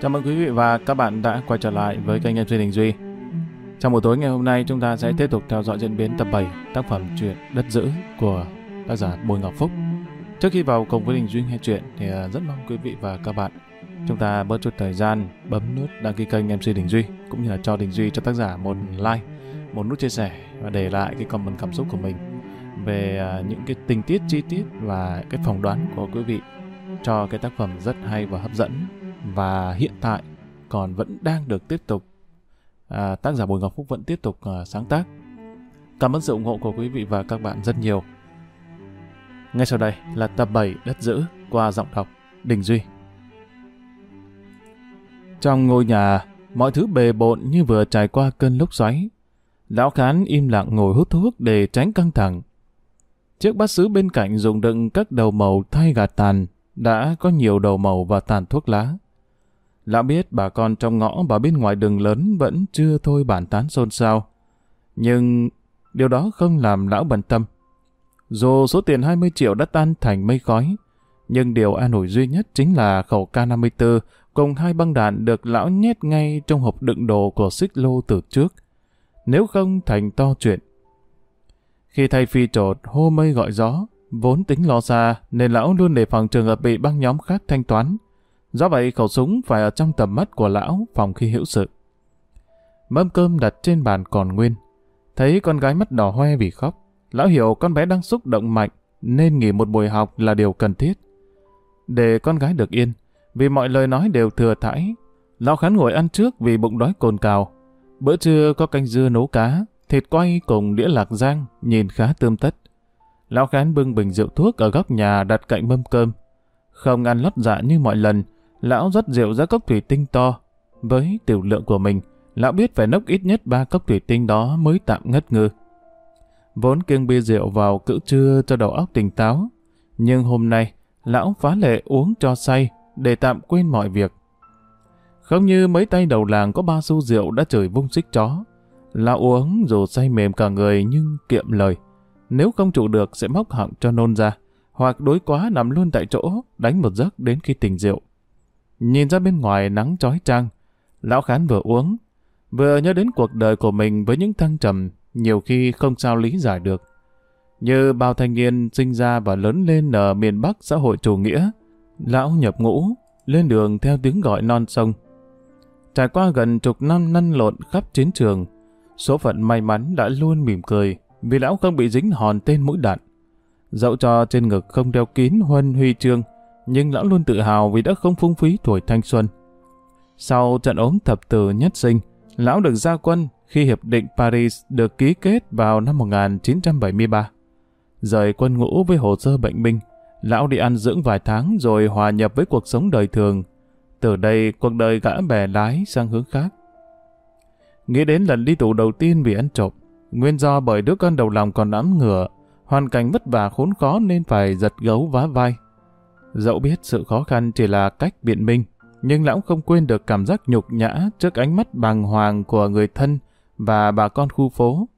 Chào mừng quý vị và các bạn đã quay trở lại với kênh MC Đình Duy. Trong buổi tối ngày hôm nay chúng ta sẽ tiếp tục theo dõi diễn biến tập 7 tác phẩm truyện Đất Dữ của tác giả Bùi Ngọc Phúc. Trước khi vào cùng với Đình Duy nghe chuyện thì à, rất mong quý vị và các bạn chúng ta bớt chút thời gian bấm nút đăng ký kênh MC Đình Duy cũng như là cho Đình Duy cho tác giả một like, một nút chia sẻ và để lại cái comment cảm xúc của mình về à, những cái tình tiết chi tiết và cái phỏng đoán của quý vị cho cái tác phẩm rất hay và hấp dẫn và hiện tại còn vẫn đang được tiếp tục à, tác giả Bùi Ngọc Phúc vẫn tiếp tục à, sáng tác. Cảm ơn sự ủng hộ của quý vị và các bạn rất nhiều. Ngay sau đây là tập 7 Đất Giữ qua giọng đọc Đình Duy. Trong ngôi nhà, mọi thứ bề bộn như vừa trải qua cơn lốc xoáy. Lão Khán im lặng ngồi hút thuốc để tránh căng thẳng. Chiếc bát sứ bên cạnh dùng đựng các đầu màu thay gạt tàn, đã có nhiều đầu màu và tàn thuốc lá. Lão biết bà con trong ngõ và bên ngoài đường lớn vẫn chưa thôi bản tán xôn xao. Nhưng điều đó không làm lão bận tâm. Dù số tiền 20 triệu đã tan thành mây khói, nhưng điều an ủi duy nhất chính là khẩu K54 cùng hai băng đạn được lão nhét ngay trong hộp đựng đồ của xích lô từ trước. Nếu không thành to chuyện. Khi thay phi trột hô mây gọi gió, vốn tính lo xa nên lão luôn đề phòng trường hợp bị băng nhóm khác thanh toán. Do vậy khẩu súng phải ở trong tầm mắt của lão phòng khi hữu sự. Mâm cơm đặt trên bàn còn nguyên. Thấy con gái mắt đỏ hoe vì khóc. Lão hiểu con bé đang xúc động mạnh nên nghỉ một buổi học là điều cần thiết. Để con gái được yên, vì mọi lời nói đều thừa thãi, lão khán ngồi ăn trước vì bụng đói cồn cào. Bữa trưa có canh dưa nấu cá, thịt quay cùng đĩa lạc giang nhìn khá tươm tất. Lão khán bưng bình rượu thuốc ở góc nhà đặt cạnh mâm cơm. Không ăn lót dạ như mọi lần, lão rót rượu ra cốc thủy tinh to. Với tiểu lượng của mình, lão biết phải nốc ít nhất ba cốc thủy tinh đó mới tạm ngất ngư. Vốn kiêng bia rượu vào cữ trưa cho đầu óc tỉnh táo, nhưng hôm nay, lão phá lệ uống cho say để tạm quên mọi việc. Không như mấy tay đầu làng có ba xu rượu đã chửi vung xích chó. Lão uống dù say mềm cả người nhưng kiệm lời. Nếu không trụ được sẽ móc họng cho nôn ra, hoặc đối quá nằm luôn tại chỗ, đánh một giấc đến khi tỉnh rượu. Nhìn ra bên ngoài nắng chói chang, lão khán vừa uống, vừa nhớ đến cuộc đời của mình với những thăng trầm, nhiều khi không sao lý giải được. Như bao thanh niên sinh ra và lớn lên ở miền Bắc xã hội chủ nghĩa, lão nhập ngũ, lên đường theo tiếng gọi non sông. Trải qua gần chục năm năn lộn khắp chiến trường, số phận may mắn đã luôn mỉm cười vì lão không bị dính hòn tên mũi đạn. Dẫu cho trên ngực không đeo kín huân huy chương, nhưng lão luôn tự hào vì đã không phung phí tuổi thanh xuân. Sau trận ốm thập tử nhất sinh, lão được ra quân khi Hiệp định Paris được ký kết vào năm 1973. Rời quân ngũ với hồ sơ bệnh binh, lão đi ăn dưỡng vài tháng rồi hòa nhập với cuộc sống đời thường. Từ đây cuộc đời gã bè lái sang hướng khác. Nghĩ đến lần đi tù đầu tiên vì ăn trộm, nguyên do bởi đứa con đầu lòng còn ấm ngựa, hoàn cảnh vất vả khốn khó nên phải giật gấu vá vai. Dẫu biết sự khó khăn chỉ là cách biện minh, nhưng lão không quên được cảm giác nhục nhã trước ánh mắt bàng hoàng của người thân và bà con khu phố.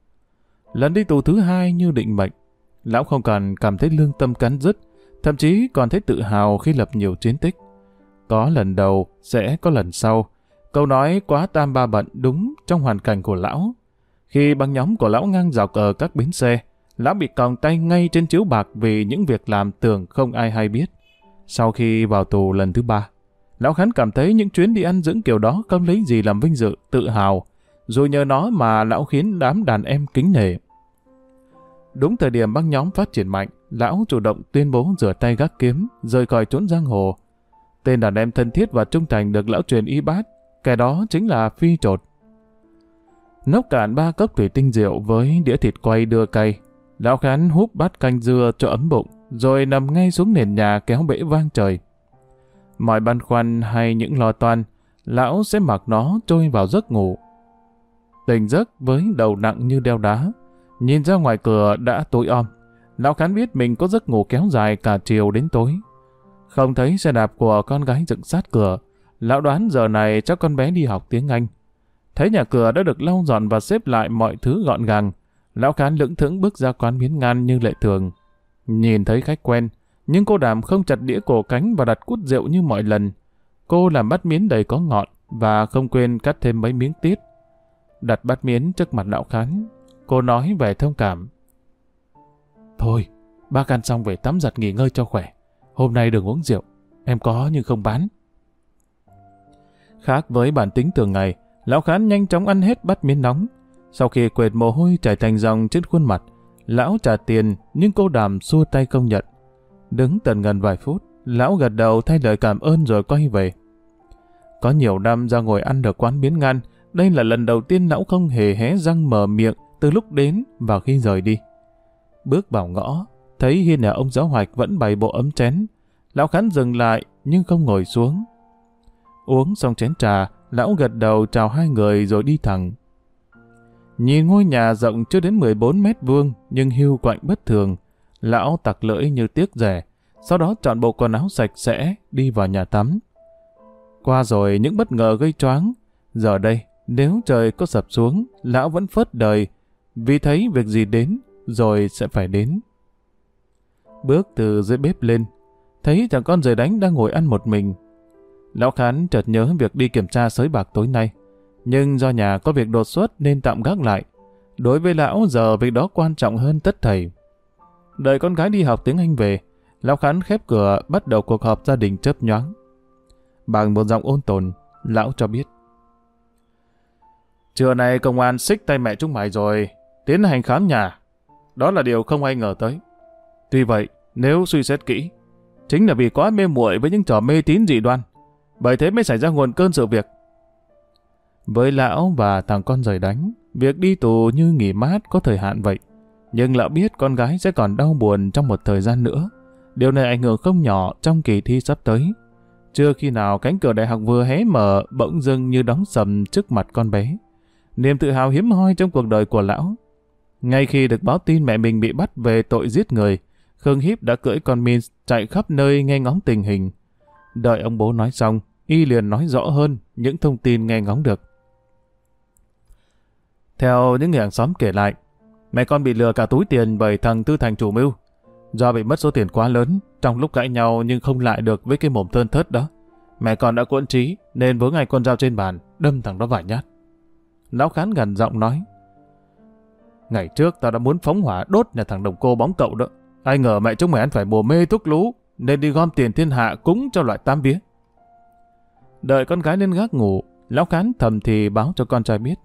Lần đi tù thứ hai như định mệnh, lão không còn cảm thấy lương tâm cắn rứt, thậm chí còn thấy tự hào khi lập nhiều chiến tích. Có lần đầu, sẽ có lần sau. Câu nói quá tam ba bận đúng trong hoàn cảnh của lão. Khi băng nhóm của lão ngang dọc ở các bến xe, lão bị còng tay ngay trên chiếu bạc vì những việc làm tưởng không ai hay biết. Sau khi vào tù lần thứ ba, lão khán cảm thấy những chuyến đi ăn dưỡng kiểu đó không lấy gì làm vinh dự, tự hào. Rồi nhờ nó mà lão khiến đám đàn em kính nể. Đúng thời điểm băng nhóm phát triển mạnh, lão chủ động tuyên bố rửa tay gác kiếm, rời khỏi trốn giang hồ. Tên đàn em thân thiết và trung thành được lão truyền y bát, kẻ đó chính là Phi Trột. Nốc cạn ba cốc thủy tinh rượu với đĩa thịt quay đưa cay, lão khán húp bát canh dưa cho ấm bụng, rồi nằm ngay xuống nền nhà kéo bể vang trời. Mọi băn khoăn hay những lo toan, lão sẽ mặc nó trôi vào giấc ngủ. Tỉnh giấc với đầu nặng như đeo đá, nhìn ra ngoài cửa đã tối om. Lão Khán biết mình có giấc ngủ kéo dài cả chiều đến tối. Không thấy xe đạp của con gái dựng sát cửa, lão đoán giờ này chắc con bé đi học tiếng Anh. Thấy nhà cửa đã được lau dọn và xếp lại mọi thứ gọn gàng, lão Khán lững thững bước ra quán miến ngan như lệ thường. Nhìn thấy khách quen, nhưng cô đảm không chặt đĩa cổ cánh và đặt cút rượu như mọi lần. cô làm bát miến đầy có ngọt và không quên cắt thêm mấy miếng tiết. Đặt bát miến trước mặt lão khán, cô nói vẻ thông cảm. Thôi, bác ăn xong về tắm giặt nghỉ ngơi cho khỏe. Hôm nay đừng uống rượu, em có nhưng không bán. Khác với bản tính thường ngày, lão khán nhanh chóng ăn hết bát miến nóng. Sau khi quệt mồ hôi chảy thành dòng trên khuôn mặt, lão trả tiền nhưng cô đàm xua tay công nhận. Đứng tận gần vài phút, lão gật đầu thay lời cảm ơn rồi quay về. Có nhiều năm ra ngồi ăn ở quán biến ngăn, đây là lần đầu tiên lão không hề hé răng mở miệng từ lúc đến và khi rời đi. Bước vào ngõ, thấy hiên nhà ông giáo hoạch vẫn bày bộ ấm chén. Lão khán dừng lại nhưng không ngồi xuống. Uống xong chén trà, lão gật đầu chào hai người rồi đi thẳng. Nhìn ngôi nhà rộng chưa đến 14 mét vuông nhưng hưu quạnh bất thường, lão tặc lưỡi như tiếc rẻ, sau đó chọn bộ quần áo sạch sẽ đi vào nhà tắm. Qua rồi những bất ngờ gây choáng, giờ đây nếu trời có sập xuống, lão vẫn phớt đời, vì thấy việc gì đến rồi sẽ phải đến. Bước từ dưới bếp lên, thấy thằng con rời đánh đang ngồi ăn một mình. Lão Khán chợt nhớ việc đi kiểm tra sới bạc tối nay, nhưng do nhà có việc đột xuất nên tạm gác lại. Đối với lão giờ việc đó quan trọng hơn tất thầy. Đợi con gái đi học tiếng Anh về, Lão Khán khép cửa bắt đầu cuộc họp gia đình chớp nhoáng. Bằng một giọng ôn tồn, lão cho biết. Trưa nay công an xích tay mẹ chúng mày rồi, tiến hành khám nhà. Đó là điều không ai ngờ tới. Tuy vậy, nếu suy xét kỹ, chính là vì quá mê muội với những trò mê tín dị đoan, bởi thế mới xảy ra nguồn cơn sự việc. Với lão và thằng con rời đánh, việc đi tù như nghỉ mát có thời hạn vậy. Nhưng lão biết con gái sẽ còn đau buồn trong một thời gian nữa. Điều này ảnh hưởng không nhỏ trong kỳ thi sắp tới. Chưa khi nào cánh cửa đại học vừa hé mở bỗng dưng như đóng sầm trước mặt con bé. Niềm tự hào hiếm hoi trong cuộc đời của lão. Ngay khi được báo tin mẹ mình bị bắt về tội giết người, Khương Hiếp đã cưỡi con Min chạy khắp nơi nghe ngóng tình hình. Đợi ông bố nói xong, y liền nói rõ hơn những thông tin nghe ngóng được. Theo những người hàng xóm kể lại, mẹ con bị lừa cả túi tiền bởi thằng Tư Thành chủ mưu. Do bị mất số tiền quá lớn, trong lúc cãi nhau nhưng không lại được với cái mồm thơn thớt đó. Mẹ con đã cuộn trí nên vướng ngày con dao trên bàn, đâm thằng đó vài nhát. Lão Khán gần giọng nói. Ngày trước tao đã muốn phóng hỏa đốt nhà thằng đồng cô bóng cậu đó. Ai ngờ mẹ chúng mày ăn phải mùa mê thuốc lú nên đi gom tiền thiên hạ cúng cho loại tam vía. Đợi con gái lên gác ngủ, Lão Khán thầm thì báo cho con trai biết.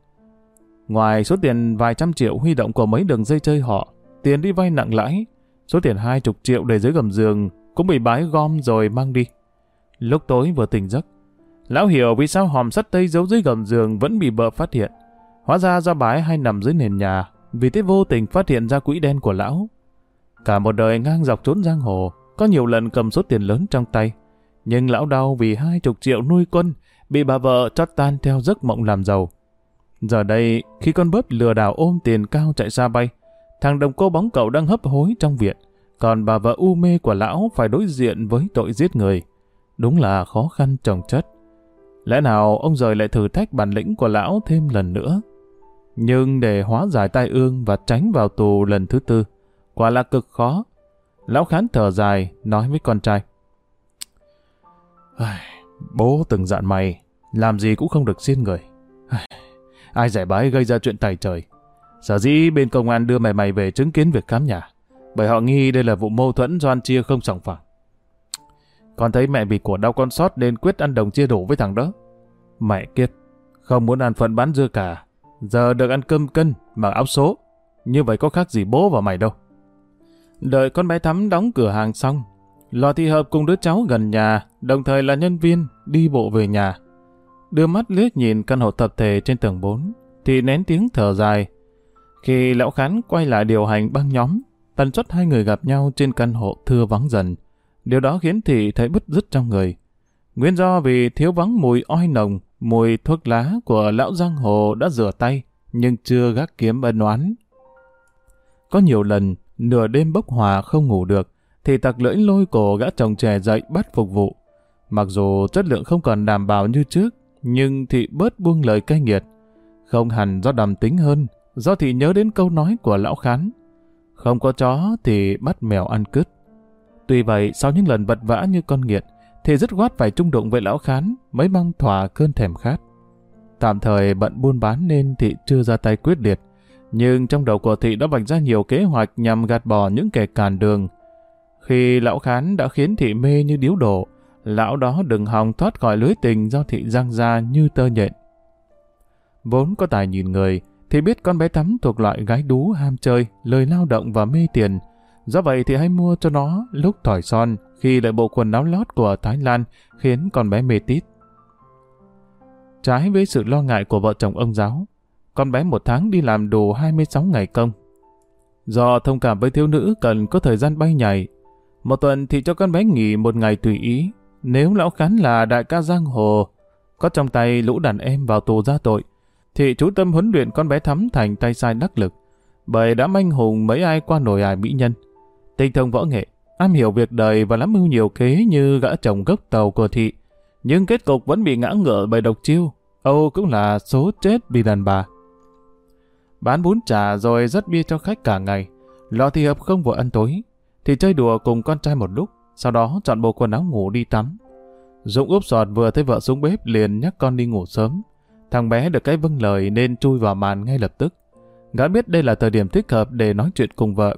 Ngoài số tiền vài trăm triệu huy động của mấy đường dây chơi họ, tiền đi vay nặng lãi, số tiền hai chục triệu để dưới gầm giường cũng bị bái gom rồi mang đi. Lúc tối vừa tỉnh giấc, lão hiểu vì sao hòm sắt tây giấu dưới gầm giường vẫn bị vợ phát hiện. Hóa ra do bái hay nằm dưới nền nhà, vì thế vô tình phát hiện ra quỹ đen của lão. Cả một đời ngang dọc trốn giang hồ, có nhiều lần cầm số tiền lớn trong tay. Nhưng lão đau vì hai chục triệu nuôi quân, bị bà vợ chót tan theo giấc mộng làm giàu. Giờ đây, khi con bớp lừa đảo ôm tiền cao chạy xa bay, thằng đồng cô bóng cậu đang hấp hối trong viện, còn bà vợ u mê của lão phải đối diện với tội giết người. Đúng là khó khăn trồng chất. Lẽ nào ông rời lại thử thách bản lĩnh của lão thêm lần nữa? Nhưng để hóa giải tai ương và tránh vào tù lần thứ tư, quả là cực khó. Lão khán thở dài, nói với con trai. Bố từng dặn mày, làm gì cũng không được xiên người. Ai giải bái gây ra chuyện tài trời. Sở dĩ bên công an đưa mày mày về chứng kiến việc khám nhà, bởi họ nghi đây là vụ mâu thuẫn do ăn chia không sòng phẳng. Con thấy mẹ bị của đau con sót nên quyết ăn đồng chia đủ với thằng đó. Mẹ kiếp, không muốn ăn phận bán dưa cả. Giờ được ăn cơm cân, mặc áo số. Như vậy có khác gì bố và mày đâu. Đợi con bé Thắm đóng cửa hàng xong, Lò thị hợp cùng đứa cháu gần nhà, đồng thời là nhân viên, đi bộ về nhà. Đưa mắt liếc nhìn căn hộ tập thể trên tầng 4, thì nén tiếng thở dài. Khi lão khán quay lại điều hành băng nhóm, tần suất hai người gặp nhau trên căn hộ thưa vắng dần. Điều đó khiến thị thấy bứt rứt trong người. Nguyên do vì thiếu vắng mùi oi nồng, mùi thuốc lá của lão giang hồ đã rửa tay, nhưng chưa gác kiếm ân oán. Có nhiều lần, nửa đêm bốc hòa không ngủ được, thì tặc lưỡi lôi cổ gã chồng trẻ dậy bắt phục vụ. Mặc dù chất lượng không còn đảm bảo như trước, nhưng thị bớt buông lời cay nghiệt. Không hẳn do đầm tính hơn, do thị nhớ đến câu nói của lão khán. Không có chó thì bắt mèo ăn cứt. Tuy vậy, sau những lần vật vã như con nghiệt, thì dứt khoát phải trung đụng với lão khán mới mong thỏa cơn thèm khát. Tạm thời bận buôn bán nên thị chưa ra tay quyết liệt, nhưng trong đầu của thị đã vạch ra nhiều kế hoạch nhằm gạt bỏ những kẻ càn đường. Khi lão khán đã khiến thị mê như điếu đổ, lão đó đừng hòng thoát khỏi lưới tình do thị giang ra như tơ nhện. Vốn có tài nhìn người, thì biết con bé Tắm thuộc loại gái đú ham chơi, lời lao động và mê tiền. Do vậy thì hay mua cho nó lúc thỏi son, khi lại bộ quần áo lót của Thái Lan khiến con bé mê tít. Trái với sự lo ngại của vợ chồng ông giáo, con bé một tháng đi làm đủ 26 ngày công. Do thông cảm với thiếu nữ cần có thời gian bay nhảy, một tuần thì cho con bé nghỉ một ngày tùy ý. Nếu lão khán là đại ca giang hồ, có trong tay lũ đàn em vào tù ra tội, thì chú tâm huấn luyện con bé thắm thành tay sai đắc lực, bởi đã manh hùng mấy ai qua nổi ải mỹ nhân. Tinh thông võ nghệ, am hiểu việc đời và lắm mưu nhiều kế như gã chồng gốc tàu của thị, nhưng kết cục vẫn bị ngã ngựa bởi độc chiêu. Âu cũng là số chết vì đàn bà. Bán bún trà rồi rất bia cho khách cả ngày. Lò thì hợp không vội ăn tối, thì chơi đùa cùng con trai một lúc, sau đó chọn bộ quần áo ngủ đi tắm. Dũng úp sọt vừa thấy vợ xuống bếp liền nhắc con đi ngủ sớm. Thằng bé được cái vâng lời nên chui vào màn ngay lập tức. Gã biết đây là thời điểm thích hợp để nói chuyện cùng vợ.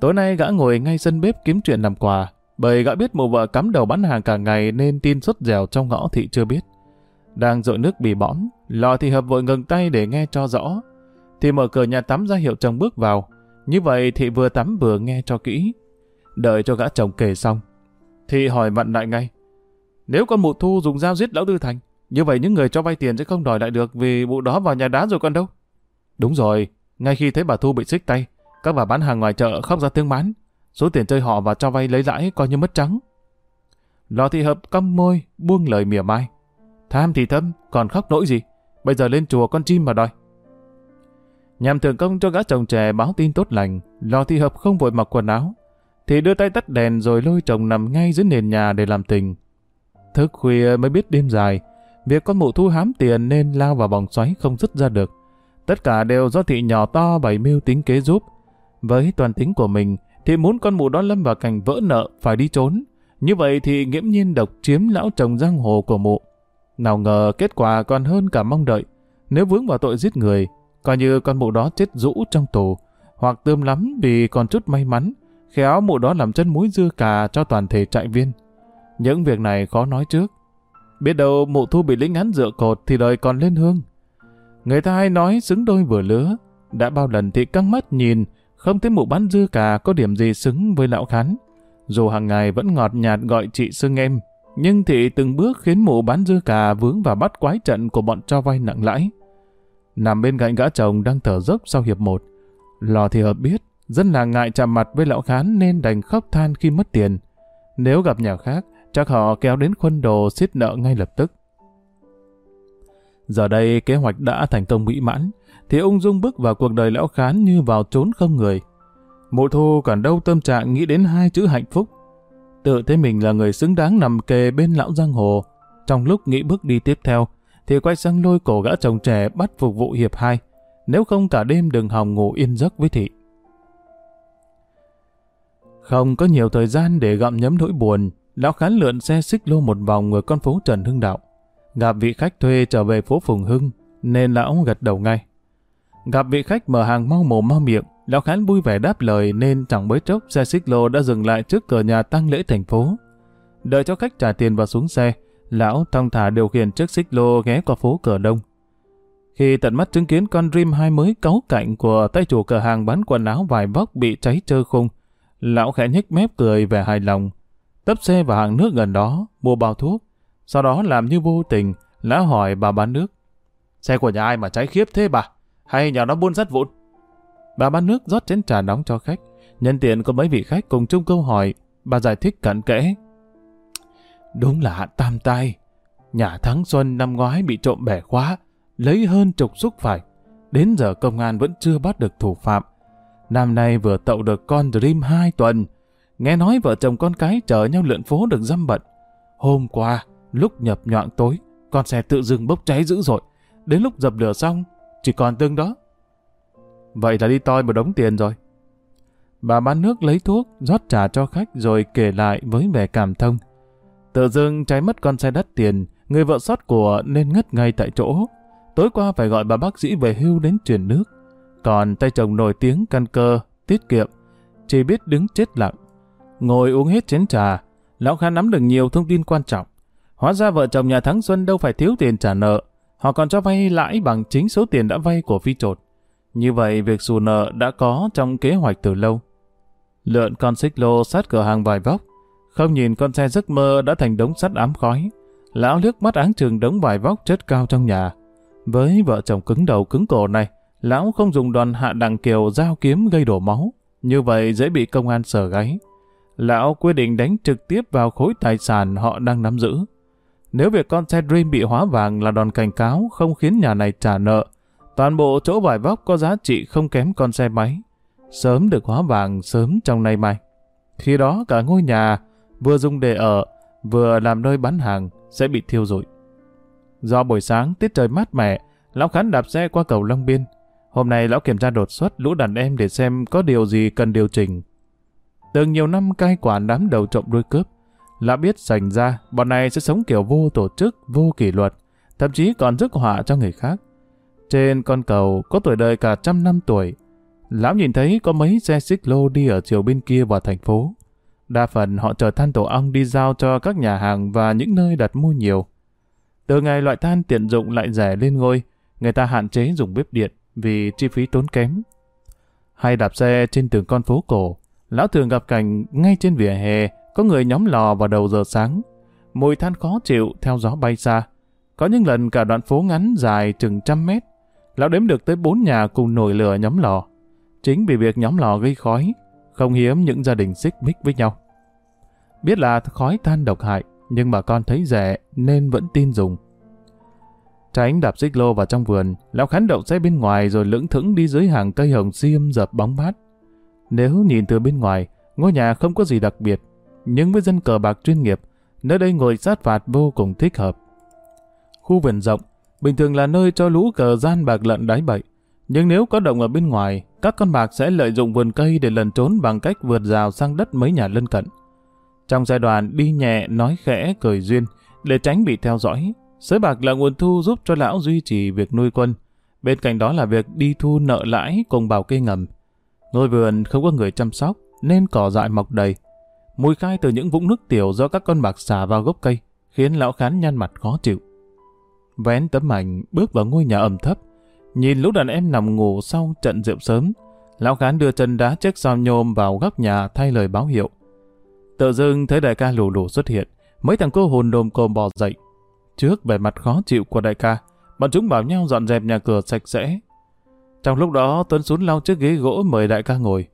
Tối nay gã ngồi ngay sân bếp kiếm chuyện làm quà, bởi gã biết mụ vợ cắm đầu bán hàng cả ngày nên tin xuất dẻo trong ngõ thị chưa biết. Đang dội nước bì bõm, lò thì hợp vội ngừng tay để nghe cho rõ. Thì mở cửa nhà tắm ra hiệu chồng bước vào. Như vậy thị vừa tắm vừa nghe cho kỹ. Đợi cho gã chồng kể xong. Thị hỏi mặn lại ngay. Nếu con mụ thu dùng dao giết lão Tư Thành, như vậy những người cho vay tiền sẽ không đòi lại được vì vụ đó vào nhà đá rồi con đâu. Đúng rồi, ngay khi thấy bà Thu bị xích tay, các bà bán hàng ngoài chợ khóc ra tiếng bán. Số tiền chơi họ và cho vay lấy lãi coi như mất trắng. Lò thị hợp cong môi, buông lời mỉa mai. Tham thì thâm, còn khóc nỗi gì? Bây giờ lên chùa con chim mà đòi. Nhằm thưởng công cho gã chồng trẻ báo tin tốt lành, lò thị hợp không vội mặc quần áo, thì đưa tay tắt đèn rồi lôi chồng nằm ngay dưới nền nhà để làm tình. Thức khuya mới biết đêm dài, việc con mụ thu hám tiền nên lao vào vòng xoáy không dứt ra được. Tất cả đều do thị nhỏ to bày mưu tính kế giúp. Với toàn tính của mình, thì muốn con mụ đó lâm vào cảnh vỡ nợ phải đi trốn. Như vậy thì nghiễm nhiên độc chiếm lão chồng giang hồ của mụ. Nào ngờ kết quả còn hơn cả mong đợi. Nếu vướng vào tội giết người, coi như con mụ đó chết rũ trong tù, hoặc tươm lắm vì còn chút may mắn, khéo mụ đó làm chân muối dưa cà cho toàn thể trại viên. Những việc này khó nói trước. Biết đâu mụ thu bị lính án dựa cột thì đời còn lên hương. Người ta hay nói xứng đôi vừa lứa. Đã bao lần thì căng mắt nhìn, không thấy mụ bán dưa cà có điểm gì xứng với lão khán. Dù hàng ngày vẫn ngọt nhạt gọi chị xưng em, nhưng thị từng bước khiến mụ bán dưa cà vướng vào bắt quái trận của bọn cho vay nặng lãi. Nằm bên cạnh gã chồng đang thở dốc sau hiệp một. Lò thì hợp biết, dân làng ngại chạm mặt với lão khán nên đành khóc than khi mất tiền. Nếu gặp nhà khác, chắc họ kéo đến khuân đồ xiết nợ ngay lập tức. Giờ đây kế hoạch đã thành công mỹ mãn, thì ung dung bước vào cuộc đời lão khán như vào trốn không người. Mộ thu còn đâu tâm trạng nghĩ đến hai chữ hạnh phúc. Tự thấy mình là người xứng đáng nằm kề bên lão giang hồ. Trong lúc nghĩ bước đi tiếp theo, thì quay sang lôi cổ gã chồng trẻ bắt phục vụ hiệp hai. Nếu không cả đêm đừng hòng ngủ yên giấc với thị. Không có nhiều thời gian để gặm nhấm nỗi buồn, lão khán lượn xe xích lô một vòng ở con phố Trần Hưng Đạo. Gặp vị khách thuê trở về phố Phùng Hưng, nên lão gật đầu ngay. Gặp vị khách mở hàng mau mồm mau miệng, lão khán vui vẻ đáp lời nên chẳng mấy chốc xe xích lô đã dừng lại trước cửa nhà tăng lễ thành phố. Đợi cho khách trả tiền và xuống xe, lão thong thả điều khiển chiếc xích lô ghé qua phố cửa đông. Khi tận mắt chứng kiến con dream 2 mới cáu cạnh của tay chủ cửa hàng bán quần áo vài vóc bị cháy trơ khung, lão khẽ nhếch mép cười vẻ hài lòng. Tấp xe vào hàng nước gần đó, mua bao thuốc. Sau đó làm như vô tình, lão hỏi bà bán nước. Xe của nhà ai mà cháy khiếp thế bà? Hay nhà nó buôn sắt vụn? Bà bán nước rót chén trà nóng cho khách. Nhân tiện có mấy vị khách cùng chung câu hỏi, bà giải thích cặn kẽ. Đúng là hạn tam tai. Nhà Thắng Xuân năm ngoái bị trộm bẻ khóa, lấy hơn chục xúc phải. Đến giờ công an vẫn chưa bắt được thủ phạm. Năm nay vừa tậu được con Dream 2 tuần. Nghe nói vợ chồng con cái chở nhau lượn phố được dâm bận. Hôm qua, lúc nhập nhọn tối, con xe tự dưng bốc cháy dữ dội. Đến lúc dập lửa xong, chỉ còn tương đó. Vậy là đi toi một đống tiền rồi. Bà bán nước lấy thuốc, rót trà cho khách rồi kể lại với vẻ cảm thông. Tự dưng cháy mất con xe đắt tiền, người vợ sót của nên ngất ngay tại chỗ. Tối qua phải gọi bà bác sĩ về hưu đến truyền nước. Còn tay chồng nổi tiếng căn cơ, tiết kiệm, chỉ biết đứng chết lặng. Ngồi uống hết chén trà, lão Kha nắm được nhiều thông tin quan trọng. Hóa ra vợ chồng nhà Thắng Xuân đâu phải thiếu tiền trả nợ, họ còn cho vay lãi bằng chính số tiền đã vay của phi trột. Như vậy việc xù nợ đã có trong kế hoạch từ lâu. Lượn con xích lô sát cửa hàng vài vóc, không nhìn con xe giấc mơ đã thành đống sắt ám khói. Lão liếc mắt áng trường đống vài vóc chất cao trong nhà. Với vợ chồng cứng đầu cứng cổ này, lão không dùng đoàn hạ đằng kiều dao kiếm gây đổ máu. Như vậy dễ bị công an sờ gáy. Lão quyết định đánh trực tiếp vào khối tài sản họ đang nắm giữ. Nếu việc con xe Dream bị hóa vàng là đòn cảnh cáo không khiến nhà này trả nợ, toàn bộ chỗ vải vóc có giá trị không kém con xe máy. Sớm được hóa vàng sớm trong nay mai. Khi đó cả ngôi nhà vừa dùng để ở, vừa làm nơi bán hàng sẽ bị thiêu rụi. Do buổi sáng tiết trời mát mẻ, lão khán đạp xe qua cầu Long Biên. Hôm nay lão kiểm tra đột xuất lũ đàn em để xem có điều gì cần điều chỉnh. Từng nhiều năm cai quản đám đầu trộm đuôi cướp, lão biết sành ra bọn này sẽ sống kiểu vô tổ chức, vô kỷ luật, thậm chí còn rước họa cho người khác. Trên con cầu có tuổi đời cả trăm năm tuổi, lão nhìn thấy có mấy xe xích lô đi ở chiều bên kia vào thành phố. Đa phần họ chở than tổ ong đi giao cho các nhà hàng và những nơi đặt mua nhiều. Từ ngày loại than tiện dụng lại rẻ lên ngôi, người ta hạn chế dùng bếp điện vì chi phí tốn kém. Hay đạp xe trên từng con phố cổ, lão thường gặp cảnh ngay trên vỉa hè có người nhóm lò vào đầu giờ sáng. Mùi than khó chịu theo gió bay xa. Có những lần cả đoạn phố ngắn dài chừng trăm mét, lão đếm được tới bốn nhà cùng nổi lửa nhóm lò. Chính vì việc nhóm lò gây khói, không hiếm những gia đình xích mích với nhau. Biết là khói than độc hại, nhưng bà con thấy rẻ nên vẫn tin dùng. Tránh đạp xích lô vào trong vườn, lão khán đậu xe bên ngoài rồi lững thững đi dưới hàng cây hồng xiêm dập bóng mát Nếu nhìn từ bên ngoài, ngôi nhà không có gì đặc biệt, nhưng với dân cờ bạc chuyên nghiệp, nơi đây ngồi sát phạt vô cùng thích hợp. Khu vườn rộng, bình thường là nơi cho lũ cờ gian bạc lận đáy bậy, nhưng nếu có động ở bên ngoài, các con bạc sẽ lợi dụng vườn cây để lần trốn bằng cách vượt rào sang đất mấy nhà lân cận. Trong giai đoạn đi nhẹ, nói khẽ, cười duyên, để tránh bị theo dõi, sới bạc là nguồn thu giúp cho lão duy trì việc nuôi quân. Bên cạnh đó là việc đi thu nợ lãi cùng bảo kê ngầm. Ngôi vườn không có người chăm sóc, nên cỏ dại mọc đầy. Mùi khai từ những vũng nước tiểu do các con bạc xả vào gốc cây, khiến lão khán nhăn mặt khó chịu. Vén tấm ảnh bước vào ngôi nhà ẩm thấp, nhìn lũ đàn em nằm ngủ sau trận rượu sớm, lão khán đưa chân đá chiếc sao nhôm vào góc nhà thay lời báo hiệu. Tự dưng thấy đại ca lù lù xuất hiện, mấy thằng cô hồn đồm cồm bò dậy. Trước vẻ mặt khó chịu của đại ca, bọn chúng bảo nhau dọn dẹp nhà cửa sạch sẽ. Trong lúc đó, Tuấn xuống lau chiếc ghế gỗ mời đại ca ngồi.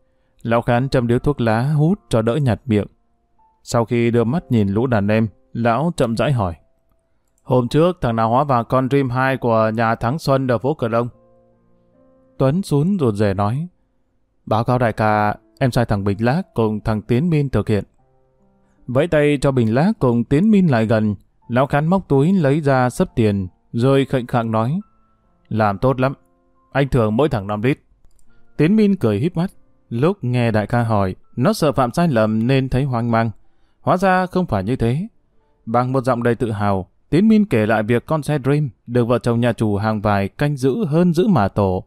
Lão Khán châm điếu thuốc lá hút cho đỡ nhạt miệng. Sau khi đưa mắt nhìn lũ đàn em, lão chậm rãi hỏi. Hôm trước thằng nào hóa vào con Dream 2 của nhà Thắng Xuân ở phố cửa Đông. Tuấn xuống rụt rè nói. Báo cáo đại ca, em sai thằng Bình Lác cùng thằng Tiến Min thực hiện. Vẫy tay cho Bình Lác cùng Tiến Min lại gần, lão khán móc túi lấy ra sấp tiền, rồi khệnh khạng nói. Làm tốt lắm, anh thường mỗi thằng 5 lít. Tiến minh cười híp mắt, lúc nghe đại ca hỏi, nó sợ phạm sai lầm nên thấy hoang mang. Hóa ra không phải như thế. Bằng một giọng đầy tự hào, Tiến minh kể lại việc con xe Dream được vợ chồng nhà chủ hàng vài canh giữ hơn giữ mà tổ.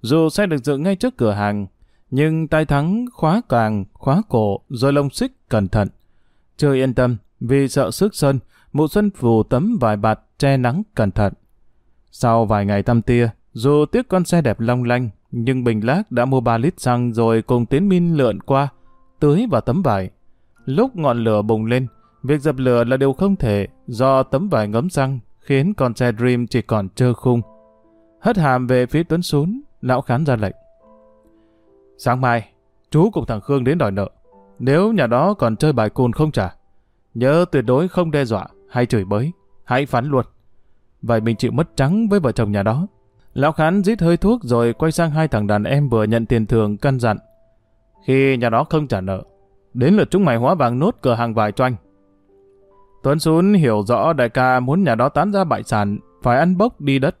Dù xe được dựng ngay trước cửa hàng, nhưng tay thắng khóa càng, khóa cổ, rồi lông xích cẩn thận. Chưa yên tâm, vì sợ sức sơn, mụ xuân phủ tấm vài bạt che nắng cẩn thận. Sau vài ngày tăm tia, dù tiếc con xe đẹp long lanh, nhưng Bình Lác đã mua 3 lít xăng rồi cùng Tiến Min lượn qua, tưới vào tấm vải. Lúc ngọn lửa bùng lên, việc dập lửa là điều không thể do tấm vải ngấm xăng khiến con xe Dream chỉ còn trơ khung. Hất hàm về phía Tuấn Sún, lão khán ra lệnh. Sáng mai, chú cùng thằng Khương đến đòi nợ. Nếu nhà đó còn chơi bài cồn không trả, nhớ tuyệt đối không đe dọa hay chửi bới, hãy phán luật. Vậy mình chịu mất trắng với vợ chồng nhà đó. Lão Khán rít hơi thuốc rồi quay sang hai thằng đàn em vừa nhận tiền thường căn dặn. Khi nhà đó không trả nợ, đến lượt chúng mày hóa vàng nốt cửa hàng vài choanh. Tuấn Xuân hiểu rõ đại ca muốn nhà đó tán ra bại sản, phải ăn bốc đi đất,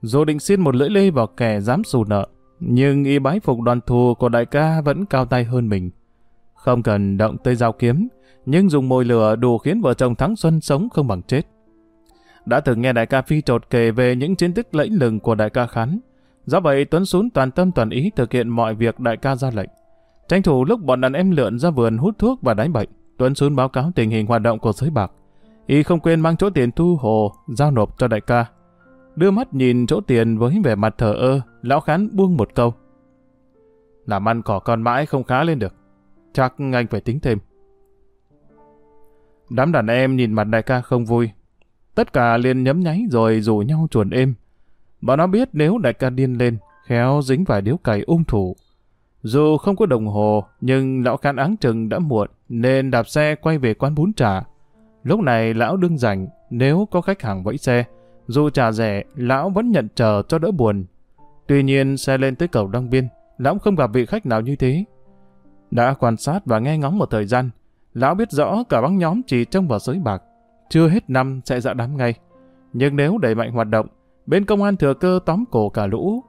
rồi định xin một lưỡi lê vào kẻ dám xù nợ. Nhưng y bái phục đoàn thù của đại ca vẫn cao tay hơn mình. Không cần động tới dao kiếm, nhưng dùng mồi lửa đủ khiến vợ chồng Thắng Xuân sống không bằng chết. Đã từng nghe đại ca Phi trột kể về những chiến tích lẫy lừng của đại ca Khán. Do vậy Tuấn Sún toàn tâm toàn ý thực hiện mọi việc đại ca ra lệnh. Tranh thủ lúc bọn đàn em lượn ra vườn hút thuốc và đánh bệnh, Tuấn Sún báo cáo tình hình hoạt động của sới bạc. Y không quên mang chỗ tiền thu hồ, giao nộp cho đại ca. Đưa mắt nhìn chỗ tiền với vẻ mặt thờ ơ, lão khán buông một câu. Làm ăn cỏ con mãi không khá lên được. Chắc anh phải tính thêm. Đám đàn em nhìn mặt đại ca không vui. Tất cả liền nhấm nháy rồi rủ nhau chuồn êm. Bọn nó biết nếu đại ca điên lên, khéo dính vài điếu cày ung thủ. Dù không có đồng hồ, nhưng lão khán áng chừng đã muộn, nên đạp xe quay về quán bún trà. Lúc này lão đương rảnh, nếu có khách hàng vẫy xe, dù trà rẻ, lão vẫn nhận chờ cho đỡ buồn. Tuy nhiên, xe lên tới cầu Đông Biên, lão không gặp vị khách nào như thế. Đã quan sát và nghe ngóng một thời gian, lão biết rõ cả băng nhóm chỉ trông vào sới bạc. Chưa hết năm sẽ dạ đám ngay. Nhưng nếu đẩy mạnh hoạt động, bên công an thừa cơ tóm cổ cả lũ.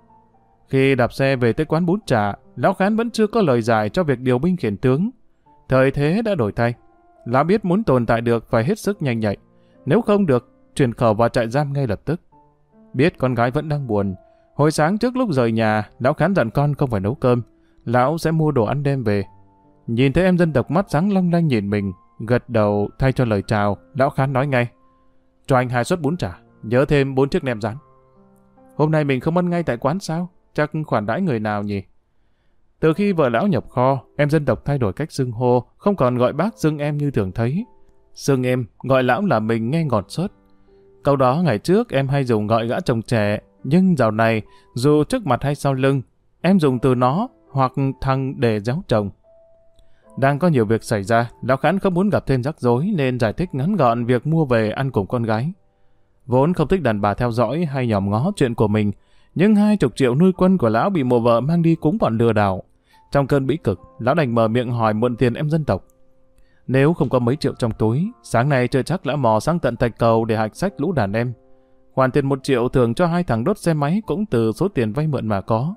Khi đạp xe về tới quán bún trà, lão khán vẫn chưa có lời giải cho việc điều binh khiển tướng. Thời thế đã đổi thay. Lão biết muốn tồn tại được phải hết sức nhanh nhạy. Nếu không được, chuyển khẩu vào trại giam ngay lập tức. Biết con gái vẫn đang buồn. Hồi sáng trước lúc rời nhà, lão khán dặn con không phải nấu cơm. Lão sẽ mua đồ ăn đem về. Nhìn thấy em dân tộc mắt sáng long lanh nhìn mình, gật đầu thay cho lời chào, lão khán nói ngay. Cho anh hai suất bún chả, nhớ thêm bốn chiếc nem rán. Hôm nay mình không ăn ngay tại quán sao? Chắc khoản đãi người nào nhỉ? Từ khi vợ lão nhập kho, em dân tộc thay đổi cách xưng hô, không còn gọi bác xưng em như thường thấy. Xưng em, gọi lão là mình nghe ngọt sớt. Câu đó ngày trước em hay dùng gọi gã chồng trẻ, nhưng dạo này, dù trước mặt hay sau lưng, em dùng từ nó hoặc thằng để giáo chồng. Đang có nhiều việc xảy ra, Lão Khán không muốn gặp thêm rắc rối nên giải thích ngắn gọn việc mua về ăn cùng con gái. Vốn không thích đàn bà theo dõi hay nhòm ngó chuyện của mình, nhưng hai chục triệu nuôi quân của lão bị mùa vợ mang đi cúng bọn lừa đảo. Trong cơn bĩ cực, lão đành mở miệng hỏi mượn tiền em dân tộc. Nếu không có mấy triệu trong túi, sáng nay chưa chắc lão mò sang tận thạch cầu để hạch sách lũ đàn em. Hoàn tiền một triệu thường cho hai thằng đốt xe máy cũng từ số tiền vay mượn mà có.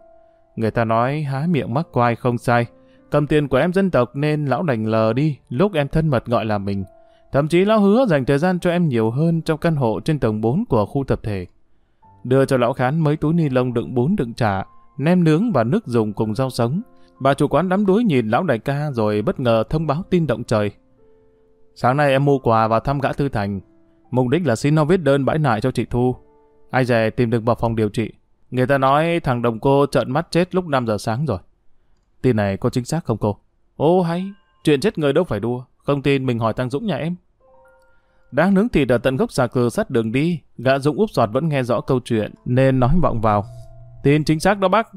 Người ta nói há miệng mắc quai không sai, Cầm tiền của em dân tộc nên lão đành lờ đi lúc em thân mật gọi là mình. Thậm chí lão hứa dành thời gian cho em nhiều hơn trong căn hộ trên tầng 4 của khu tập thể. Đưa cho lão khán mấy túi ni lông đựng bún đựng chả, nem nướng và nước dùng cùng rau sống. Bà chủ quán đắm đuối nhìn lão đại ca rồi bất ngờ thông báo tin động trời. Sáng nay em mua quà và thăm gã Tư Thành. Mục đích là xin nó viết đơn bãi nại cho chị Thu. Ai dè tìm được vào phòng điều trị. Người ta nói thằng đồng cô trợn mắt chết lúc 5 giờ sáng rồi. Tin này có chính xác không cô? Ô hay, chuyện chết người đâu phải đua. Không tin mình hỏi Tăng Dũng nhà em. Đang nướng thịt ở tận gốc xà cừ sắt đường đi, gã Dũng úp sọt vẫn nghe rõ câu chuyện nên nói vọng vào. Tin chính xác đó bác.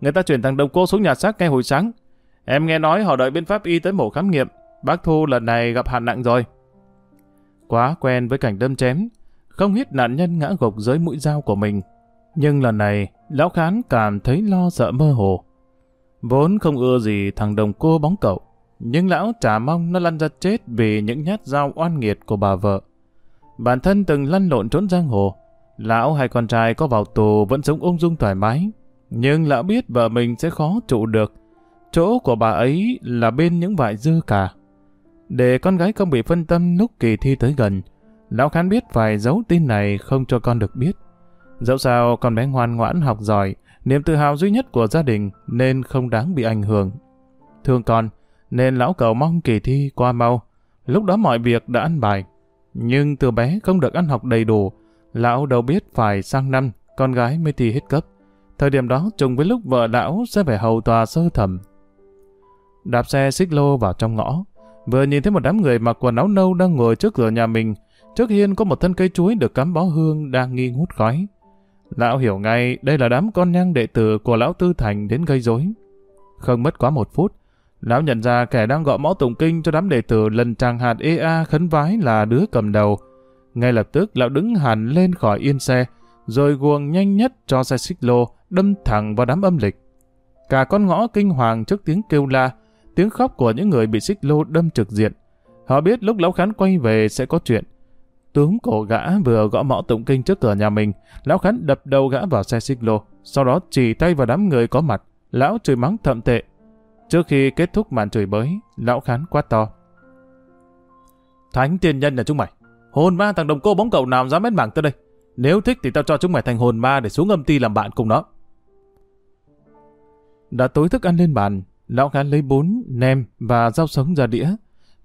Người ta chuyển thằng đồng cô xuống nhà xác ngay hồi sáng. Em nghe nói họ đợi bên pháp y tới mổ khám nghiệm. Bác Thu lần này gặp hạn nặng rồi. Quá quen với cảnh đâm chém, không biết nạn nhân ngã gục dưới mũi dao của mình. Nhưng lần này, lão khán cảm thấy lo sợ mơ hồ. Vốn không ưa gì thằng đồng cô bóng cậu, nhưng lão chả mong nó lăn ra chết vì những nhát dao oan nghiệt của bà vợ. Bản thân từng lăn lộn trốn giang hồ, lão hai con trai có vào tù vẫn sống ung dung thoải mái, nhưng lão biết vợ mình sẽ khó trụ được. Chỗ của bà ấy là bên những vại dư cả. Để con gái không bị phân tâm lúc kỳ thi tới gần, lão khán biết phải giấu tin này không cho con được biết. Dẫu sao con bé ngoan ngoãn học giỏi, niềm tự hào duy nhất của gia đình nên không đáng bị ảnh hưởng. Thương con, nên lão cầu mong kỳ thi qua mau. Lúc đó mọi việc đã ăn bài. Nhưng từ bé không được ăn học đầy đủ, lão đâu biết phải sang năm, con gái mới thi hết cấp. Thời điểm đó trùng với lúc vợ lão sẽ phải hầu tòa sơ thẩm. Đạp xe xích lô vào trong ngõ, vừa nhìn thấy một đám người mặc quần áo nâu đang ngồi trước cửa nhà mình. Trước hiên có một thân cây chuối được cắm bó hương đang nghi ngút khói. Lão hiểu ngay đây là đám con nhang đệ tử của lão Tư Thành đến gây rối. Không mất quá một phút, lão nhận ra kẻ đang gọi mõ tụng kinh cho đám đệ tử lần tràng hạt EA khấn vái là đứa cầm đầu. Ngay lập tức lão đứng hẳn lên khỏi yên xe, rồi guồng nhanh nhất cho xe xích lô đâm thẳng vào đám âm lịch. Cả con ngõ kinh hoàng trước tiếng kêu la, tiếng khóc của những người bị xích lô đâm trực diện. Họ biết lúc lão khán quay về sẽ có chuyện, túm cổ gã vừa gõ mõ tụng kinh trước cửa nhà mình, lão khán đập đầu gã vào xe xích lô, sau đó chỉ tay vào đám người có mặt, lão chửi mắng thậm tệ. Trước khi kết thúc màn chửi bới, lão khán quát to. Thánh tiên nhân là chúng mày. Hồn ma thằng đồng cô bóng cậu nào dám mét mảng tới đây. Nếu thích thì tao cho chúng mày thành hồn ma để xuống âm ti làm bạn cùng nó. Đã tối thức ăn lên bàn, lão khán lấy bún, nem và rau sống ra đĩa,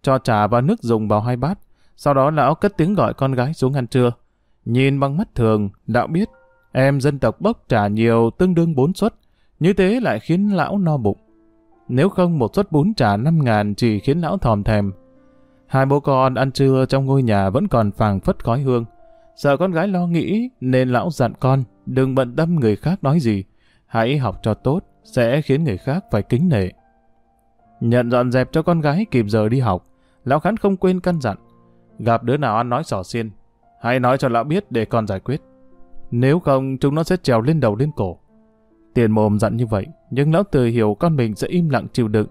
cho trà và nước dùng vào hai bát. Sau đó lão cất tiếng gọi con gái xuống ăn trưa. Nhìn bằng mắt thường, lão biết em dân tộc bốc trả nhiều tương đương bốn suất, như thế lại khiến lão no bụng. Nếu không một suất bún trả năm ngàn chỉ khiến lão thòm thèm. Hai bố con ăn trưa trong ngôi nhà vẫn còn phàng phất khói hương. Sợ con gái lo nghĩ nên lão dặn con đừng bận tâm người khác nói gì. Hãy học cho tốt sẽ khiến người khác phải kính nể. Nhận dọn dẹp cho con gái kịp giờ đi học, lão khán không quên căn dặn. Gặp đứa nào ăn nói sỏ xiên, hãy nói cho lão biết để con giải quyết. Nếu không, chúng nó sẽ trèo lên đầu lên cổ. Tiền mồm dặn như vậy, nhưng lão tự hiểu con mình sẽ im lặng chịu đựng.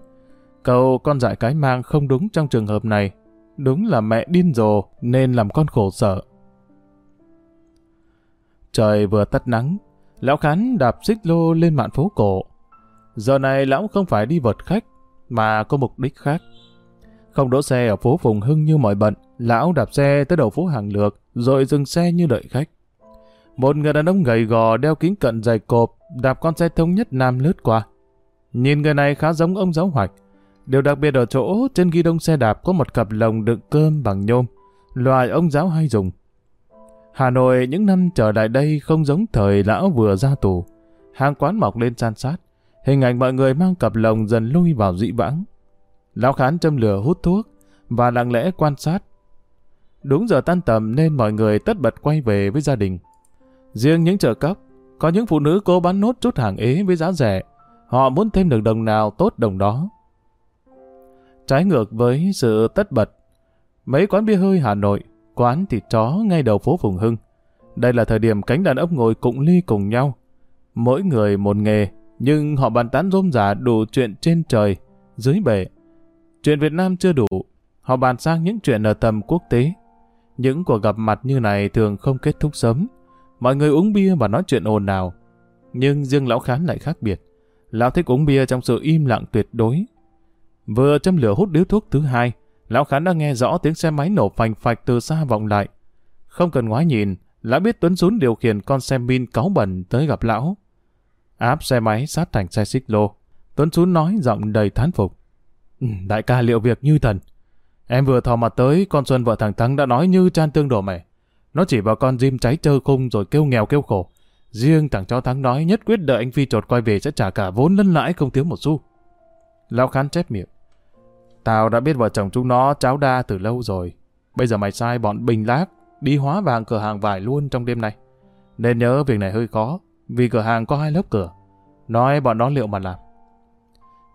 Câu con dại cái mang không đúng trong trường hợp này. Đúng là mẹ điên rồ nên làm con khổ sở. Trời vừa tắt nắng, lão khán đạp xích lô lên mạn phố cổ. Giờ này lão không phải đi vượt khách, mà có mục đích khác. Không đỗ xe ở phố Phùng Hưng như mọi bận, lão đạp xe tới đầu phố Hàng Lược, rồi dừng xe như đợi khách. Một người đàn ông gầy gò đeo kính cận dày cộp, đạp con xe thống nhất nam lướt qua. Nhìn người này khá giống ông giáo hoạch. Điều đặc biệt ở chỗ trên ghi đông xe đạp có một cặp lồng đựng cơm bằng nhôm, loại ông giáo hay dùng. Hà Nội những năm trở lại đây không giống thời lão vừa ra tù. Hàng quán mọc lên san sát, hình ảnh mọi người mang cặp lồng dần lui vào dị vãng. Lão khán châm lửa hút thuốc và lặng lẽ quan sát. Đúng giờ tan tầm nên mọi người tất bật quay về với gia đình. Riêng những chợ cóc, có những phụ nữ cố bán nốt chút hàng ế với giá rẻ. Họ muốn thêm được đồng nào tốt đồng đó. Trái ngược với sự tất bật, mấy quán bia hơi Hà Nội, quán thịt chó ngay đầu phố Phùng Hưng. Đây là thời điểm cánh đàn ông ngồi cụng ly cùng nhau. Mỗi người một nghề, nhưng họ bàn tán rôm rả đủ chuyện trên trời, dưới bể. Chuyện Việt Nam chưa đủ, họ bàn sang những chuyện ở tầm quốc tế. Những cuộc gặp mặt như này thường không kết thúc sớm. Mọi người uống bia và nói chuyện ồn ào. Nhưng riêng lão khán lại khác biệt. Lão thích uống bia trong sự im lặng tuyệt đối. Vừa châm lửa hút điếu thuốc thứ hai, lão khán đã nghe rõ tiếng xe máy nổ phành phạch từ xa vọng lại. Không cần ngoái nhìn, lão biết Tuấn Sún điều khiển con xe min cáu bẩn tới gặp lão. Áp xe máy sát thành xe xích lô. Tuấn Sún nói giọng đầy thán phục. Ừ, đại ca liệu việc như thần. Em vừa thò mặt tới, con Xuân vợ thằng Thắng đã nói như chan tương đổ mẻ. Nó chỉ vào con Jim cháy trơ khung rồi kêu nghèo kêu khổ. Riêng thằng cho Thắng nói nhất quyết đợi anh Phi trột quay về sẽ trả cả vốn lẫn lãi không thiếu một xu. Lão khán chép miệng. Tao đã biết vợ chồng chúng nó cháo đa từ lâu rồi. Bây giờ mày sai bọn bình lác đi hóa vàng cửa hàng vải luôn trong đêm nay. Nên nhớ việc này hơi khó, vì cửa hàng có hai lớp cửa. Nói bọn nó liệu mà làm.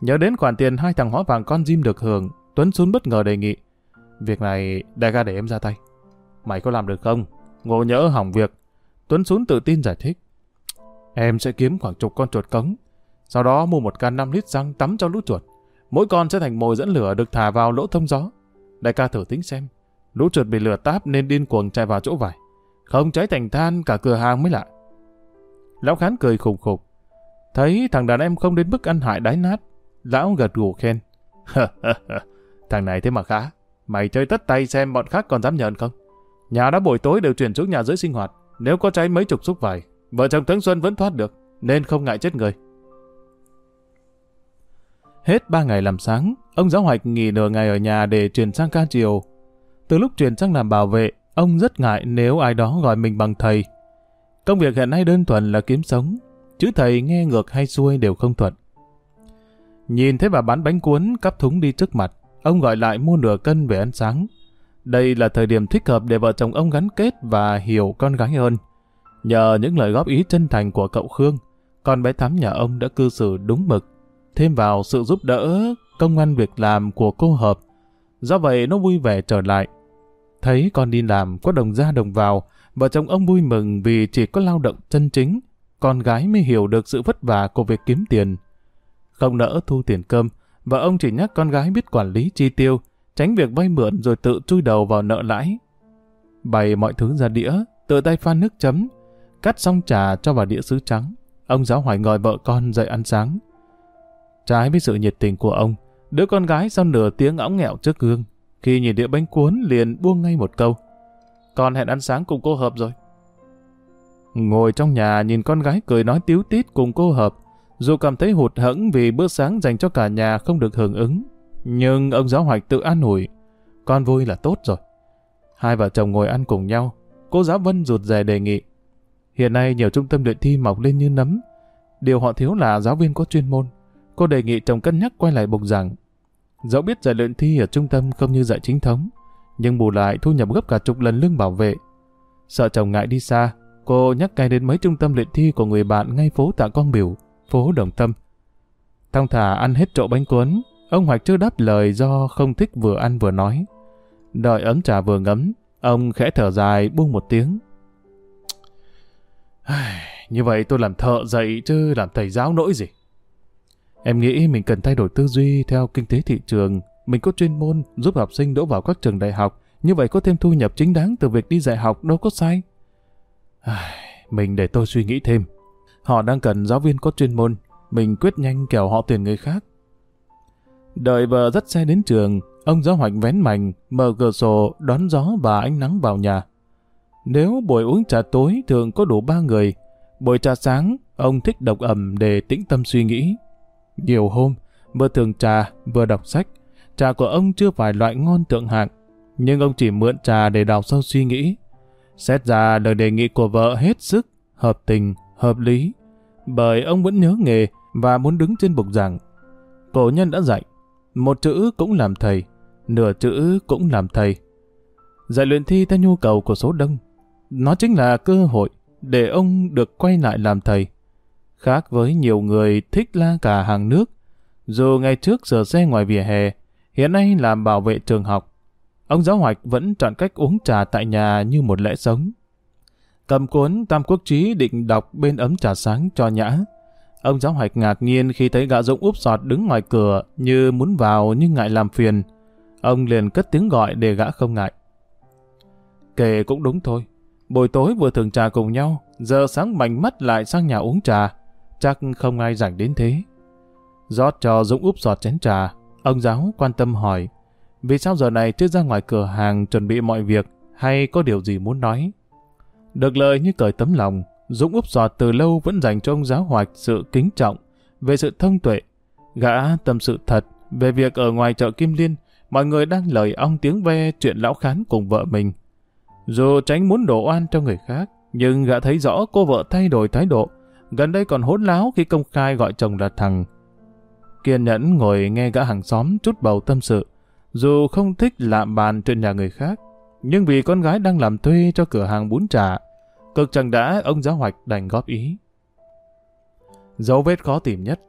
Nhớ đến khoản tiền hai thằng hóa vàng con Jim được hưởng, Tuấn Xuân bất ngờ đề nghị. Việc này đại ca để em ra tay. Mày có làm được không? Ngộ nhỡ hỏng việc. Tuấn Xuân tự tin giải thích. Em sẽ kiếm khoảng chục con chuột cống. Sau đó mua một can 5 lít xăng tắm cho lũ chuột. Mỗi con sẽ thành mồi dẫn lửa được thả vào lỗ thông gió. Đại ca thử tính xem. Lũ chuột bị lửa táp nên điên cuồng chạy vào chỗ vải. Không cháy thành than cả cửa hàng mới lạ. Lão Khán cười khùng khục. Thấy thằng đàn em không đến mức ăn hại đái nát. Lão gật gù khen. thằng này thế mà khá. Mày chơi tất tay xem bọn khác còn dám nhận không? Nhà đã buổi tối đều chuyển xuống nhà dưới sinh hoạt. Nếu có cháy mấy chục xúc vải, vợ chồng tướng Xuân vẫn thoát được, nên không ngại chết người. Hết ba ngày làm sáng, ông giáo hoạch nghỉ nửa ngày ở nhà để chuyển sang ca chiều. Từ lúc chuyển sang làm bảo vệ, ông rất ngại nếu ai đó gọi mình bằng thầy. Công việc hiện nay đơn thuần là kiếm sống, chứ thầy nghe ngược hay xuôi đều không thuận. Nhìn thấy bà bán bánh cuốn cắp thúng đi trước mặt, ông gọi lại mua nửa cân về ăn sáng. Đây là thời điểm thích hợp để vợ chồng ông gắn kết và hiểu con gái hơn. Nhờ những lời góp ý chân thành của cậu Khương, con bé Thắm nhà ông đã cư xử đúng mực. Thêm vào sự giúp đỡ, công ăn việc làm của cô Hợp. Do vậy nó vui vẻ trở lại. Thấy con đi làm có đồng ra đồng vào, vợ chồng ông vui mừng vì chỉ có lao động chân chính, con gái mới hiểu được sự vất vả của việc kiếm tiền. Không nỡ thu tiền cơm, và ông chỉ nhắc con gái biết quản lý chi tiêu, tránh việc vay mượn rồi tự chui đầu vào nợ lãi. Bày mọi thứ ra đĩa, tự tay pha nước chấm, cắt xong trà cho vào đĩa sứ trắng. Ông giáo hoài gọi vợ con dậy ăn sáng. Trái với sự nhiệt tình của ông, đứa con gái sau nửa tiếng óng nghẹo trước gương, Khi nhìn đĩa bánh cuốn liền buông ngay một câu. Con hẹn ăn sáng cùng cô Hợp rồi. Ngồi trong nhà nhìn con gái cười nói tiếu tít cùng cô Hợp. Dù cảm thấy hụt hẫng vì bữa sáng dành cho cả nhà không được hưởng ứng. Nhưng ông giáo hoạch tự an ủi. Con vui là tốt rồi. Hai vợ chồng ngồi ăn cùng nhau. Cô giáo Vân rụt rè đề nghị. Hiện nay nhiều trung tâm luyện thi mọc lên như nấm. Điều họ thiếu là giáo viên có chuyên môn. Cô đề nghị chồng cân nhắc quay lại bục giảng. Dẫu biết dạy luyện thi ở trung tâm không như dạy chính thống, nhưng bù lại thu nhập gấp cả chục lần lương bảo vệ. Sợ chồng ngại đi xa, cô nhắc ngay đến mấy trung tâm luyện thi của người bạn ngay phố Tạ Quang Biểu, phố Đồng Tâm. Thong thả ăn hết trộn bánh cuốn, ông Hoạch chưa đáp lời do không thích vừa ăn vừa nói. Đợi ấm trà vừa ngấm, ông khẽ thở dài buông một tiếng. Như vậy tôi làm thợ dạy chứ làm thầy giáo nỗi gì. Em nghĩ mình cần thay đổi tư duy theo kinh tế thị trường. Mình có chuyên môn giúp học sinh đỗ vào các trường đại học. Như vậy có thêm thu nhập chính đáng từ việc đi dạy học đâu có sai. Mình để tôi suy nghĩ thêm. Họ đang cần giáo viên có chuyên môn. Mình quyết nhanh kẻo họ tuyển người khác. Đợi vợ dắt xe đến trường, ông giáo hoạch vén mảnh, mở cửa sổ, đón gió và ánh nắng vào nhà. Nếu buổi uống trà tối thường có đủ ba người, buổi trà sáng, ông thích độc ẩm để tĩnh tâm suy nghĩ. Nhiều hôm, vừa thường trà, vừa đọc sách. Trà của ông chưa phải loại ngon tượng hạng, nhưng ông chỉ mượn trà để đào sâu suy nghĩ. Xét ra lời đề nghị của vợ hết sức, hợp tình, hợp lý, bởi ông vẫn nhớ nghề và muốn đứng trên bục giảng. Cổ nhân đã dạy, một chữ cũng làm thầy, nửa chữ cũng làm thầy. Dạy luyện thi theo nhu cầu của số đông, nó chính là cơ hội để ông được quay lại làm thầy. Khác với nhiều người thích la cả hàng nước, dù ngày trước sửa xe ngoài vỉa hè, hiện nay làm bảo vệ trường học, ông giáo hoạch vẫn chọn cách uống trà tại nhà như một lẽ sống. Cầm cuốn Tam Quốc Chí định đọc bên ấm trà sáng cho nhã. Ông giáo hoạch ngạc nhiên khi thấy gã Dũng úp sọt đứng ngoài cửa như muốn vào nhưng ngại làm phiền. Ông liền cất tiếng gọi để gã không ngại. Kể cũng đúng thôi. Buổi tối vừa thường trà cùng nhau, giờ sáng mảnh mắt lại sang nhà uống trà chắc không ai rảnh đến thế. rót cho Dũng úp sọt chén trà, ông giáo quan tâm hỏi, vì sao giờ này chưa ra ngoài cửa hàng chuẩn bị mọi việc hay có điều gì muốn nói? Được lời như cởi tấm lòng, Dũng úp giọt từ lâu vẫn dành cho ông giáo hoạch sự kính trọng về sự thông tuệ. Gã tâm sự thật về việc ở ngoài chợ Kim Liên, mọi người đang lời ong tiếng ve chuyện lão khán cùng vợ mình. Dù tránh muốn đổ oan cho người khác, nhưng gã thấy rõ cô vợ thay đổi thái độ, gần đây còn hỗn láo khi công khai gọi chồng là thằng. Kiên nhẫn ngồi nghe gã hàng xóm chút bầu tâm sự, dù không thích lạm bàn chuyện nhà người khác, nhưng vì con gái đang làm thuê cho cửa hàng bún chả, cực chẳng đã ông giáo hoạch đành góp ý. Dấu vết khó tìm nhất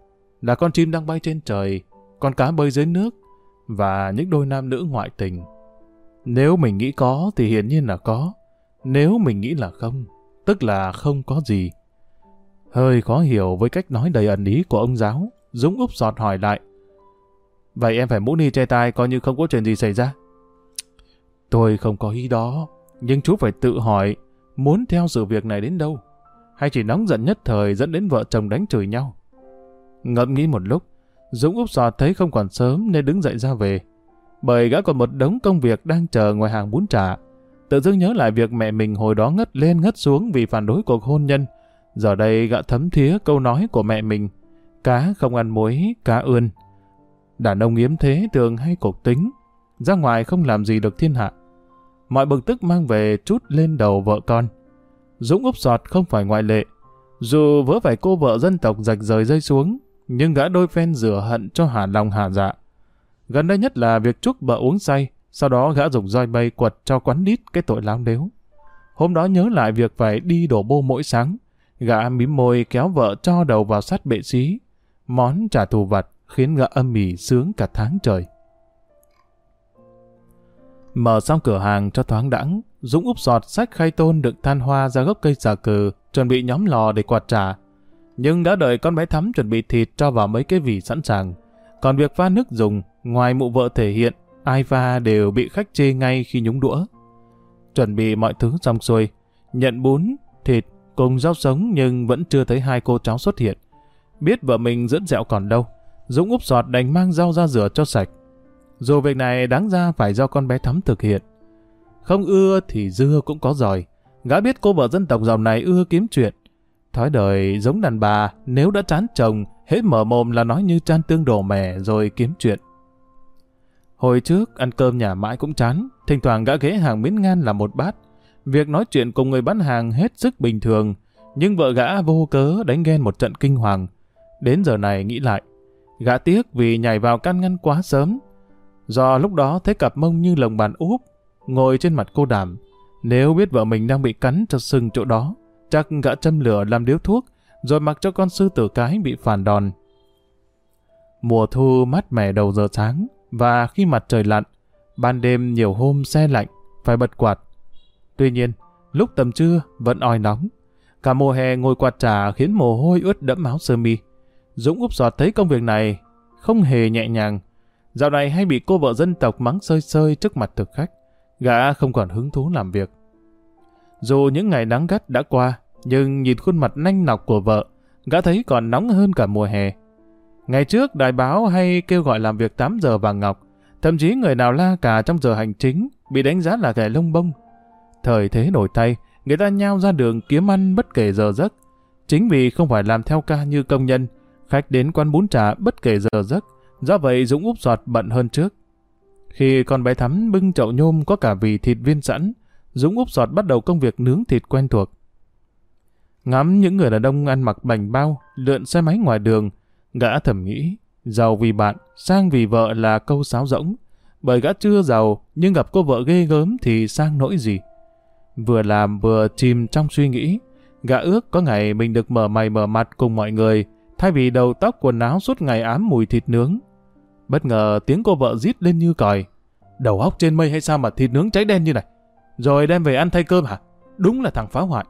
là con chim đang bay trên trời, con cá bơi dưới nước và những đôi nam nữ ngoại tình. Nếu mình nghĩ có thì hiển nhiên là có, nếu mình nghĩ là không, tức là không có gì. Hơi khó hiểu với cách nói đầy ẩn ý của ông giáo, Dũng úp giọt hỏi lại. Vậy em phải mũ ni che tai coi như không có chuyện gì xảy ra. Tôi không có ý đó, nhưng chú phải tự hỏi muốn theo sự việc này đến đâu, hay chỉ nóng giận nhất thời dẫn đến vợ chồng đánh chửi nhau. Ngẫm nghĩ một lúc, Dũng úp giọt thấy không còn sớm nên đứng dậy ra về. Bởi gã còn một đống công việc đang chờ ngoài hàng bún chả. Tự dưng nhớ lại việc mẹ mình hồi đó ngất lên ngất xuống vì phản đối cuộc hôn nhân, Giờ đây gã thấm thía câu nói của mẹ mình. Cá không ăn muối, cá ươn. Đàn ông yếm thế thường hay cục tính. Ra ngoài không làm gì được thiên hạ. Mọi bực tức mang về chút lên đầu vợ con. Dũng úp sọt không phải ngoại lệ. Dù vỡ phải cô vợ dân tộc rạch rời rơi xuống, nhưng gã đôi phen rửa hận cho hà lòng hà dạ. Gần đây nhất là việc chúc vợ uống say, sau đó gã dùng roi bay quật cho quán đít cái tội láo đếu. Hôm đó nhớ lại việc phải đi đổ bô mỗi sáng, Gã mím môi kéo vợ cho đầu vào sát bệ xí. Món trả thù vặt khiến gã âm mỉ sướng cả tháng trời. Mở xong cửa hàng cho thoáng đẳng, Dũng úp giọt sách khay tôn đựng than hoa ra gốc cây xà cừ, chuẩn bị nhóm lò để quạt trà. Nhưng đã đợi con bé thắm chuẩn bị thịt cho vào mấy cái vỉ sẵn sàng. Còn việc pha nước dùng, ngoài mụ vợ thể hiện, ai pha đều bị khách chê ngay khi nhúng đũa. Chuẩn bị mọi thứ xong xuôi, nhận bún, thịt, cùng rau sống nhưng vẫn chưa thấy hai cô cháu xuất hiện. Biết vợ mình dẫn dẹo còn đâu, Dũng úp giọt đành mang rau ra rửa cho sạch. Dù việc này đáng ra phải do con bé Thắm thực hiện. Không ưa thì dưa cũng có giỏi. Gã biết cô vợ dân tộc dòng này ưa kiếm chuyện. Thói đời giống đàn bà, nếu đã chán chồng, hết mở mồm là nói như chan tương đổ mẻ rồi kiếm chuyện. Hồi trước, ăn cơm nhà mãi cũng chán, thỉnh thoảng gã ghé hàng miến ngan là một bát. Việc nói chuyện cùng người bán hàng hết sức bình thường, nhưng vợ gã vô cớ đánh ghen một trận kinh hoàng. Đến giờ này nghĩ lại, gã tiếc vì nhảy vào căn ngăn quá sớm. Do lúc đó thấy cặp mông như lồng bàn úp, ngồi trên mặt cô đảm. Nếu biết vợ mình đang bị cắn cho sưng chỗ đó, chắc gã châm lửa làm điếu thuốc, rồi mặc cho con sư tử cái bị phản đòn. Mùa thu mát mẻ đầu giờ sáng, và khi mặt trời lặn, ban đêm nhiều hôm xe lạnh, phải bật quạt. Tuy nhiên, lúc tầm trưa vẫn oi nóng. Cả mùa hè ngồi quạt trà khiến mồ hôi ướt đẫm áo sơ mi. Dũng úp giọt thấy công việc này không hề nhẹ nhàng. Dạo này hay bị cô vợ dân tộc mắng sơi sơi trước mặt thực khách. Gã không còn hứng thú làm việc. Dù những ngày nắng gắt đã qua, nhưng nhìn khuôn mặt nanh nọc của vợ, gã thấy còn nóng hơn cả mùa hè. Ngày trước đài báo hay kêu gọi làm việc 8 giờ vàng ngọc, thậm chí người nào la cả trong giờ hành chính bị đánh giá là kẻ lông bông. Thời thế nổi tay, người ta nhao ra đường kiếm ăn bất kể giờ giấc. Chính vì không phải làm theo ca như công nhân, khách đến quán bún trà bất kể giờ giấc, do vậy Dũng úp soạt bận hơn trước. Khi con bé Thắm bưng chậu nhôm có cả vị thịt viên sẵn, Dũng úp soạt bắt đầu công việc nướng thịt quen thuộc. Ngắm những người đàn ông ăn mặc bành bao, lượn xe máy ngoài đường, gã thầm nghĩ, giàu vì bạn, sang vì vợ là câu sáo rỗng. Bởi gã chưa giàu, nhưng gặp cô vợ ghê gớm thì sang nỗi gì. Vừa làm vừa chìm trong suy nghĩ, gã ước có ngày mình được mở mày mở mặt cùng mọi người, thay vì đầu tóc quần áo suốt ngày ám mùi thịt nướng. Bất ngờ tiếng cô vợ rít lên như còi. Đầu óc trên mây hay sao mà thịt nướng cháy đen như này? Rồi đem về ăn thay cơm hả? Đúng là thằng phá hoại.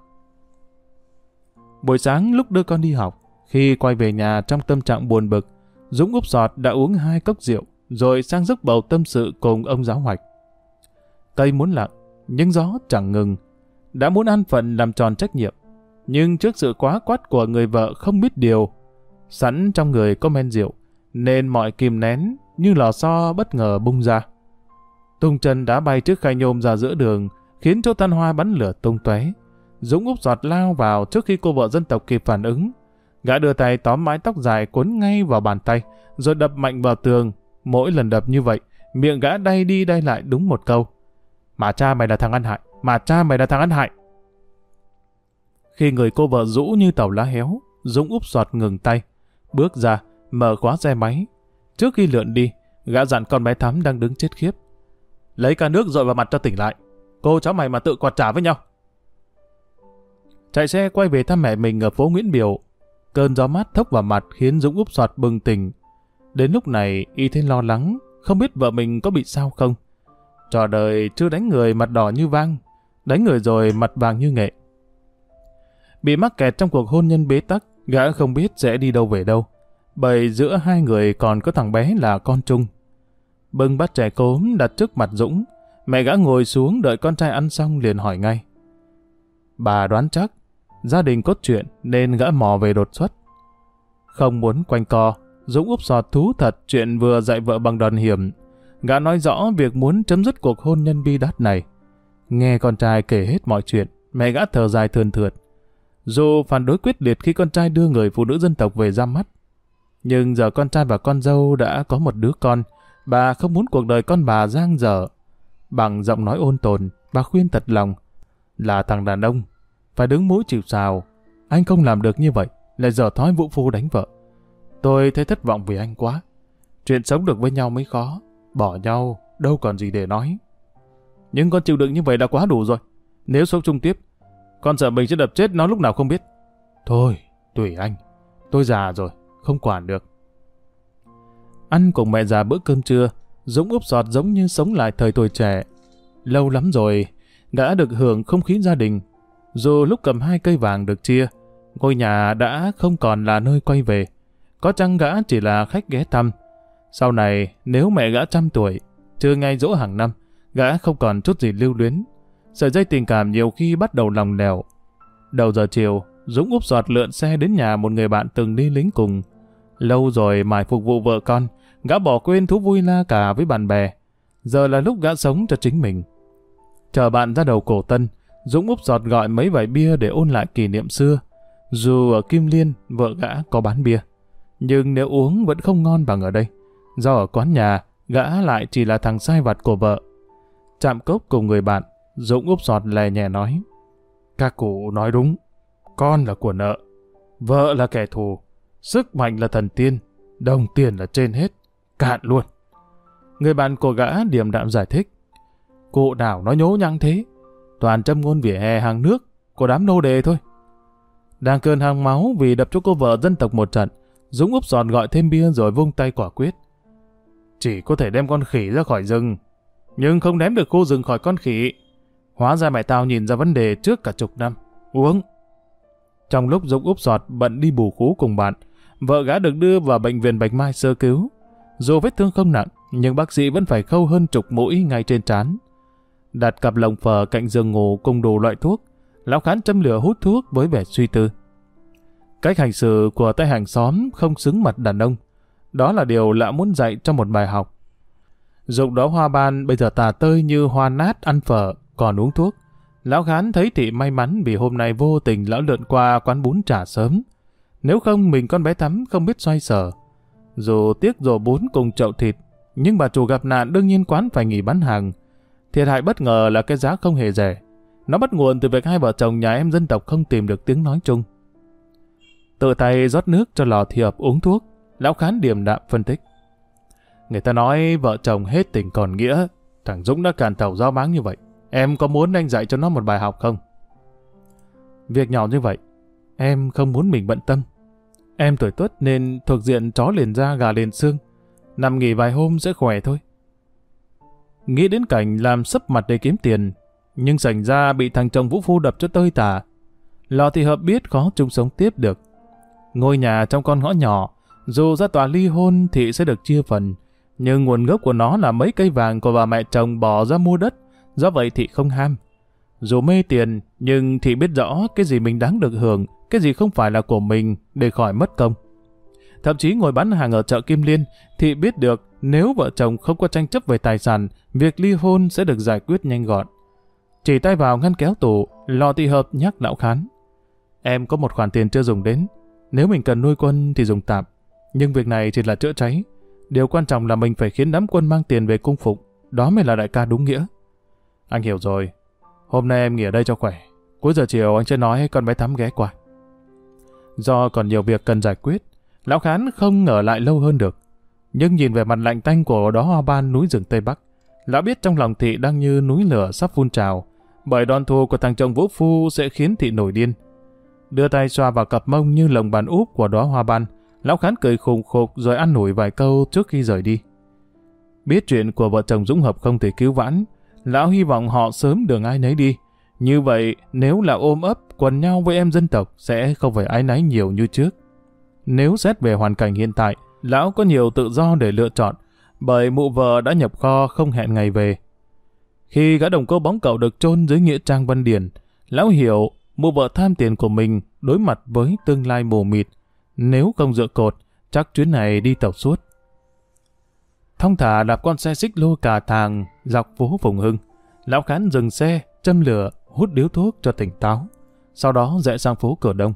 Buổi sáng lúc đưa con đi học, khi quay về nhà trong tâm trạng buồn bực, Dũng úp sọt đã uống hai cốc rượu, rồi sang giấc bầu tâm sự cùng ông giáo hoạch. Cây muốn lặng, nhưng gió chẳng ngừng. Đã muốn ăn phận làm tròn trách nhiệm, nhưng trước sự quá quát của người vợ không biết điều, sẵn trong người có men rượu, nên mọi kìm nén như lò xo bất ngờ bung ra. Tung chân đã bay trước khai nhôm ra giữa đường, khiến cho tan hoa bắn lửa tung tóe. Dũng úp giọt lao vào trước khi cô vợ dân tộc kịp phản ứng. Gã đưa tay tóm mái tóc dài cuốn ngay vào bàn tay, rồi đập mạnh vào tường. Mỗi lần đập như vậy, miệng gã đay đi đay lại đúng một câu. Mà cha mày là thằng ăn hại, mà cha mày là thằng ăn hại. Khi người cô vợ rũ như tàu lá héo, Dũng úp giọt ngừng tay, bước ra, mở khóa xe máy. Trước khi lượn đi, gã dặn con bé Thắm đang đứng chết khiếp. Lấy ca nước dội vào mặt cho tỉnh lại. Cô cháu mày mà tự quạt trả với nhau. Chạy xe quay về thăm mẹ mình ở phố Nguyễn Biểu. Cơn gió mát thốc vào mặt khiến Dũng úp soạt bừng tỉnh. Đến lúc này, y thấy lo lắng, không biết vợ mình có bị sao không. Trò đời chưa đánh người mặt đỏ như vang, đánh người rồi mặt vàng như nghệ. Bị mắc kẹt trong cuộc hôn nhân bế tắc, gã không biết sẽ đi đâu về đâu. Bởi giữa hai người còn có thằng bé là con chung. Bưng bát trẻ cốm đặt trước mặt Dũng, mẹ gã ngồi xuống đợi con trai ăn xong liền hỏi ngay. Bà đoán chắc, gia đình cốt chuyện nên gã mò về đột xuất. Không muốn quanh co, Dũng úp sọt thú thật chuyện vừa dạy vợ bằng đòn hiểm. Gã nói rõ việc muốn chấm dứt cuộc hôn nhân bi đát này. Nghe con trai kể hết mọi chuyện, mẹ gã thở dài thườn thượt. Dù phản đối quyết liệt khi con trai đưa người phụ nữ dân tộc về ra mắt, nhưng giờ con trai và con dâu đã có một đứa con, bà không muốn cuộc đời con bà giang dở. Bằng giọng nói ôn tồn, bà khuyên thật lòng, là thằng đàn ông, phải đứng mũi chịu sào. Anh không làm được như vậy, lại dở thói vũ phu đánh vợ. Tôi thấy thất vọng vì anh quá. Chuyện sống được với nhau mới khó, bỏ nhau đâu còn gì để nói. Nhưng con chịu đựng như vậy đã quá đủ rồi. Nếu sống chung tiếp, con sợ mình sẽ đập chết nó lúc nào không biết. Thôi, tùy anh. Tôi già rồi, không quản được. Ăn cùng mẹ già bữa cơm trưa, Dũng úp sọt giống như sống lại thời tuổi trẻ. Lâu lắm rồi, đã được hưởng không khí gia đình. Dù lúc cầm hai cây vàng được chia, ngôi nhà đã không còn là nơi quay về. Có chăng gã chỉ là khách ghé thăm. Sau này, nếu mẹ gã trăm tuổi, trừ ngay dỗ hàng năm, gã không còn chút gì lưu luyến. Sợi dây tình cảm nhiều khi bắt đầu lòng lẻo. Đầu giờ chiều, Dũng úp giọt lượn xe đến nhà một người bạn từng đi lính cùng. Lâu rồi mải phục vụ vợ con, Gã bỏ quên thú vui la cả với bạn bè. Giờ là lúc gã sống cho chính mình. Chờ bạn ra đầu cổ tân, Dũng úp giọt gọi mấy vài bia để ôn lại kỷ niệm xưa. Dù ở Kim Liên, vợ gã có bán bia. Nhưng nếu uống vẫn không ngon bằng ở đây. Do ở quán nhà, gã lại chỉ là thằng sai vặt của vợ. Chạm cốc cùng người bạn, Dũng úp giọt lè nhẹ nói. Các cụ nói đúng, con là của nợ, vợ là kẻ thù, sức mạnh là thần tiên, đồng tiền là trên hết, cạn luôn. Người bạn của gã điềm đạm giải thích. Cụ đảo nói nhố nhăng thế, toàn châm ngôn vỉa hè hàng nước của đám nô đề thôi. Đang cơn hàng máu vì đập cho cô vợ dân tộc một trận, Dũng úp giòn gọi thêm bia rồi vung tay quả quyết. Chỉ có thể đem con khỉ ra khỏi rừng, nhưng không ném được khu rừng khỏi con khỉ. Hóa ra mẹ tao nhìn ra vấn đề trước cả chục năm. Uống. Trong lúc Dũng úp giọt bận đi bù khú cùng bạn, vợ gã được đưa vào bệnh viện Bạch Mai sơ cứu. Dù vết thương không nặng, nhưng bác sĩ vẫn phải khâu hơn chục mũi ngay trên trán. Đặt cặp lồng phở cạnh giường ngủ cùng đủ loại thuốc, lão khán châm lửa hút thuốc với vẻ suy tư. Cách hành xử của tay hàng xóm không xứng mặt đàn ông. Đó là điều lạ muốn dạy trong một bài học. Dụng đó hoa ban bây giờ tà tơi như hoa nát ăn phở, còn uống thuốc. Lão khán thấy thị may mắn vì hôm nay vô tình lão lượn qua quán bún trà sớm. Nếu không mình con bé tắm không biết xoay sở. Dù tiếc rổ bún cùng chậu thịt, nhưng bà chủ gặp nạn đương nhiên quán phải nghỉ bán hàng. Thiệt hại bất ngờ là cái giá không hề rẻ. Nó bắt nguồn từ việc hai vợ chồng nhà em dân tộc không tìm được tiếng nói chung. Tự tay rót nước cho lò thì hợp uống thuốc, lão khán điềm đạm phân tích. Người ta nói vợ chồng hết tình còn nghĩa, thằng Dũng đã càn tàu giao máng như vậy. Em có muốn anh dạy cho nó một bài học không? Việc nhỏ như vậy, em không muốn mình bận tâm. Em tuổi tuất nên thuộc diện chó liền da gà liền xương. Nằm nghỉ vài hôm sẽ khỏe thôi. Nghĩ đến cảnh làm sấp mặt để kiếm tiền, nhưng sảnh ra bị thằng chồng Vũ Phu đập cho tơi tả. Lò thì hợp biết khó chung sống tiếp được. Ngôi nhà trong con ngõ nhỏ, dù ra tòa ly hôn thì sẽ được chia phần, nhưng nguồn gốc của nó là mấy cây vàng của bà mẹ chồng bỏ ra mua đất, do vậy thị không ham. Dù mê tiền, nhưng thị biết rõ cái gì mình đáng được hưởng, cái gì không phải là của mình để khỏi mất công. Thậm chí ngồi bán hàng ở chợ Kim Liên, thị biết được nếu vợ chồng không có tranh chấp về tài sản, việc ly hôn sẽ được giải quyết nhanh gọn. Chỉ tay vào ngăn kéo tủ, lò thị hợp nhắc lão khán. Em có một khoản tiền chưa dùng đến, nếu mình cần nuôi quân thì dùng tạm, nhưng việc này chỉ là chữa cháy. Điều quan trọng là mình phải khiến đám quân mang tiền về cung phục, đó mới là đại ca đúng nghĩa. Anh hiểu rồi, hôm nay em nghỉ ở đây cho khỏe. Cuối giờ chiều anh sẽ nói con bé Thắm ghé qua. Do còn nhiều việc cần giải quyết, lão khán không ngờ lại lâu hơn được. Nhưng nhìn về mặt lạnh tanh của đó hoa ban núi rừng Tây Bắc, lão biết trong lòng thị đang như núi lửa sắp phun trào, bởi đòn thù của thằng chồng Vũ Phu sẽ khiến thị nổi điên. Đưa tay xoa vào cặp mông như lồng bàn úp của đóa hoa ban, lão khán cười khùng khục rồi ăn nổi vài câu trước khi rời đi. Biết chuyện của vợ chồng Dũng Hợp không thể cứu vãn, lão hy vọng họ sớm đường ai nấy đi. Như vậy, nếu là ôm ấp, quần nhau với em dân tộc sẽ không phải ái náy nhiều như trước. Nếu xét về hoàn cảnh hiện tại, lão có nhiều tự do để lựa chọn, bởi mụ vợ đã nhập kho không hẹn ngày về. Khi gã đồng cô bóng cậu được chôn dưới nghĩa trang Văn Điển, lão hiểu mụ vợ tham tiền của mình đối mặt với tương lai mù mịt. Nếu không dựa cột, chắc chuyến này đi tàu suốt. Thông thả đạp con xe xích lô cả thàng dọc phố Phùng Hưng. Lão Khán dừng xe, châm lửa, hút điếu thuốc cho tỉnh táo. Sau đó rẽ sang phố Cửa Đông.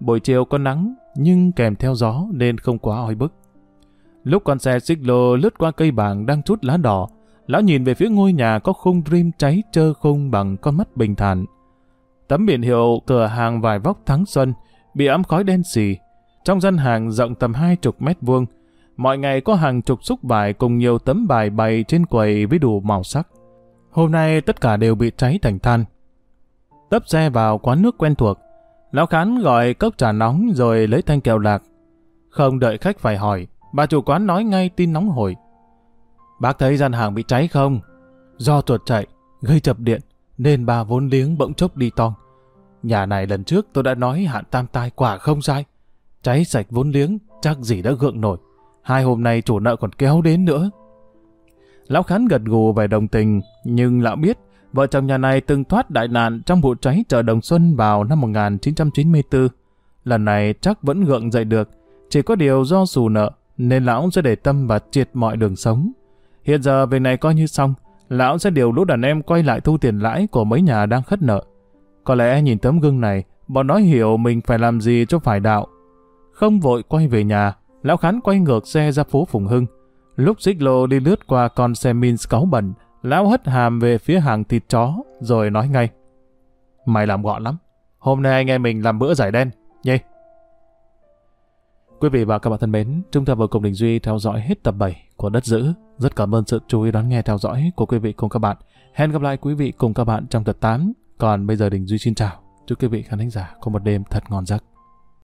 Buổi chiều có nắng, nhưng kèm theo gió nên không quá oi bức. Lúc con xe xích lô lướt qua cây bàng đang chút lá đỏ, lão nhìn về phía ngôi nhà có khung dream cháy trơ khung bằng con mắt bình thản. Tấm biển hiệu cửa hàng vài vóc thắng xuân bị ấm khói đen xì. Trong gian hàng rộng tầm hai chục mét vuông, mọi ngày có hàng chục xúc vải cùng nhiều tấm bài bày trên quầy với đủ màu sắc. Hôm nay tất cả đều bị cháy thành than. Tấp xe vào quán nước quen thuộc, Lão Khán gọi cốc trà nóng rồi lấy thanh kẹo lạc. Không đợi khách phải hỏi, bà chủ quán nói ngay tin nóng hồi. Bác thấy gian hàng bị cháy không? Do tuột chạy, gây chập điện, nên bà vốn liếng bỗng chốc đi tong. Nhà này lần trước tôi đã nói hạn tam tai quả không sai. Cháy sạch vốn liếng, chắc gì đã gượng nổi. Hai hôm nay chủ nợ còn kéo đến nữa. Lão Khán gật gù về đồng tình, nhưng lão biết vợ chồng nhà này từng thoát đại nạn trong vụ cháy chợ Đồng Xuân vào năm 1994. Lần này chắc vẫn gượng dậy được, chỉ có điều do xù nợ, nên lão sẽ để tâm và triệt mọi đường sống. Hiện giờ việc này coi như xong, lão sẽ điều lũ đàn em quay lại thu tiền lãi của mấy nhà đang khất nợ. Có lẽ nhìn tấm gương này, bọn nó hiểu mình phải làm gì cho phải đạo. Không vội quay về nhà, lão khán quay ngược xe ra phố Phùng Hưng. Lúc xích lô đi lướt qua con xe min cáu bẩn, lão hất hàm về phía hàng thịt chó, rồi nói ngay. Mày làm gọn lắm. Hôm nay anh em mình làm bữa giải đen, nhé. Quý vị và các bạn thân mến, chúng ta vừa cùng Đình Duy theo dõi hết tập 7 của Đất Dữ. Rất cảm ơn sự chú ý đón nghe theo dõi của quý vị cùng các bạn. Hẹn gặp lại quý vị cùng các bạn trong tập 8. Còn bây giờ Đình Duy xin chào. Chúc quý vị khán thính giả có một đêm thật ngon giấc.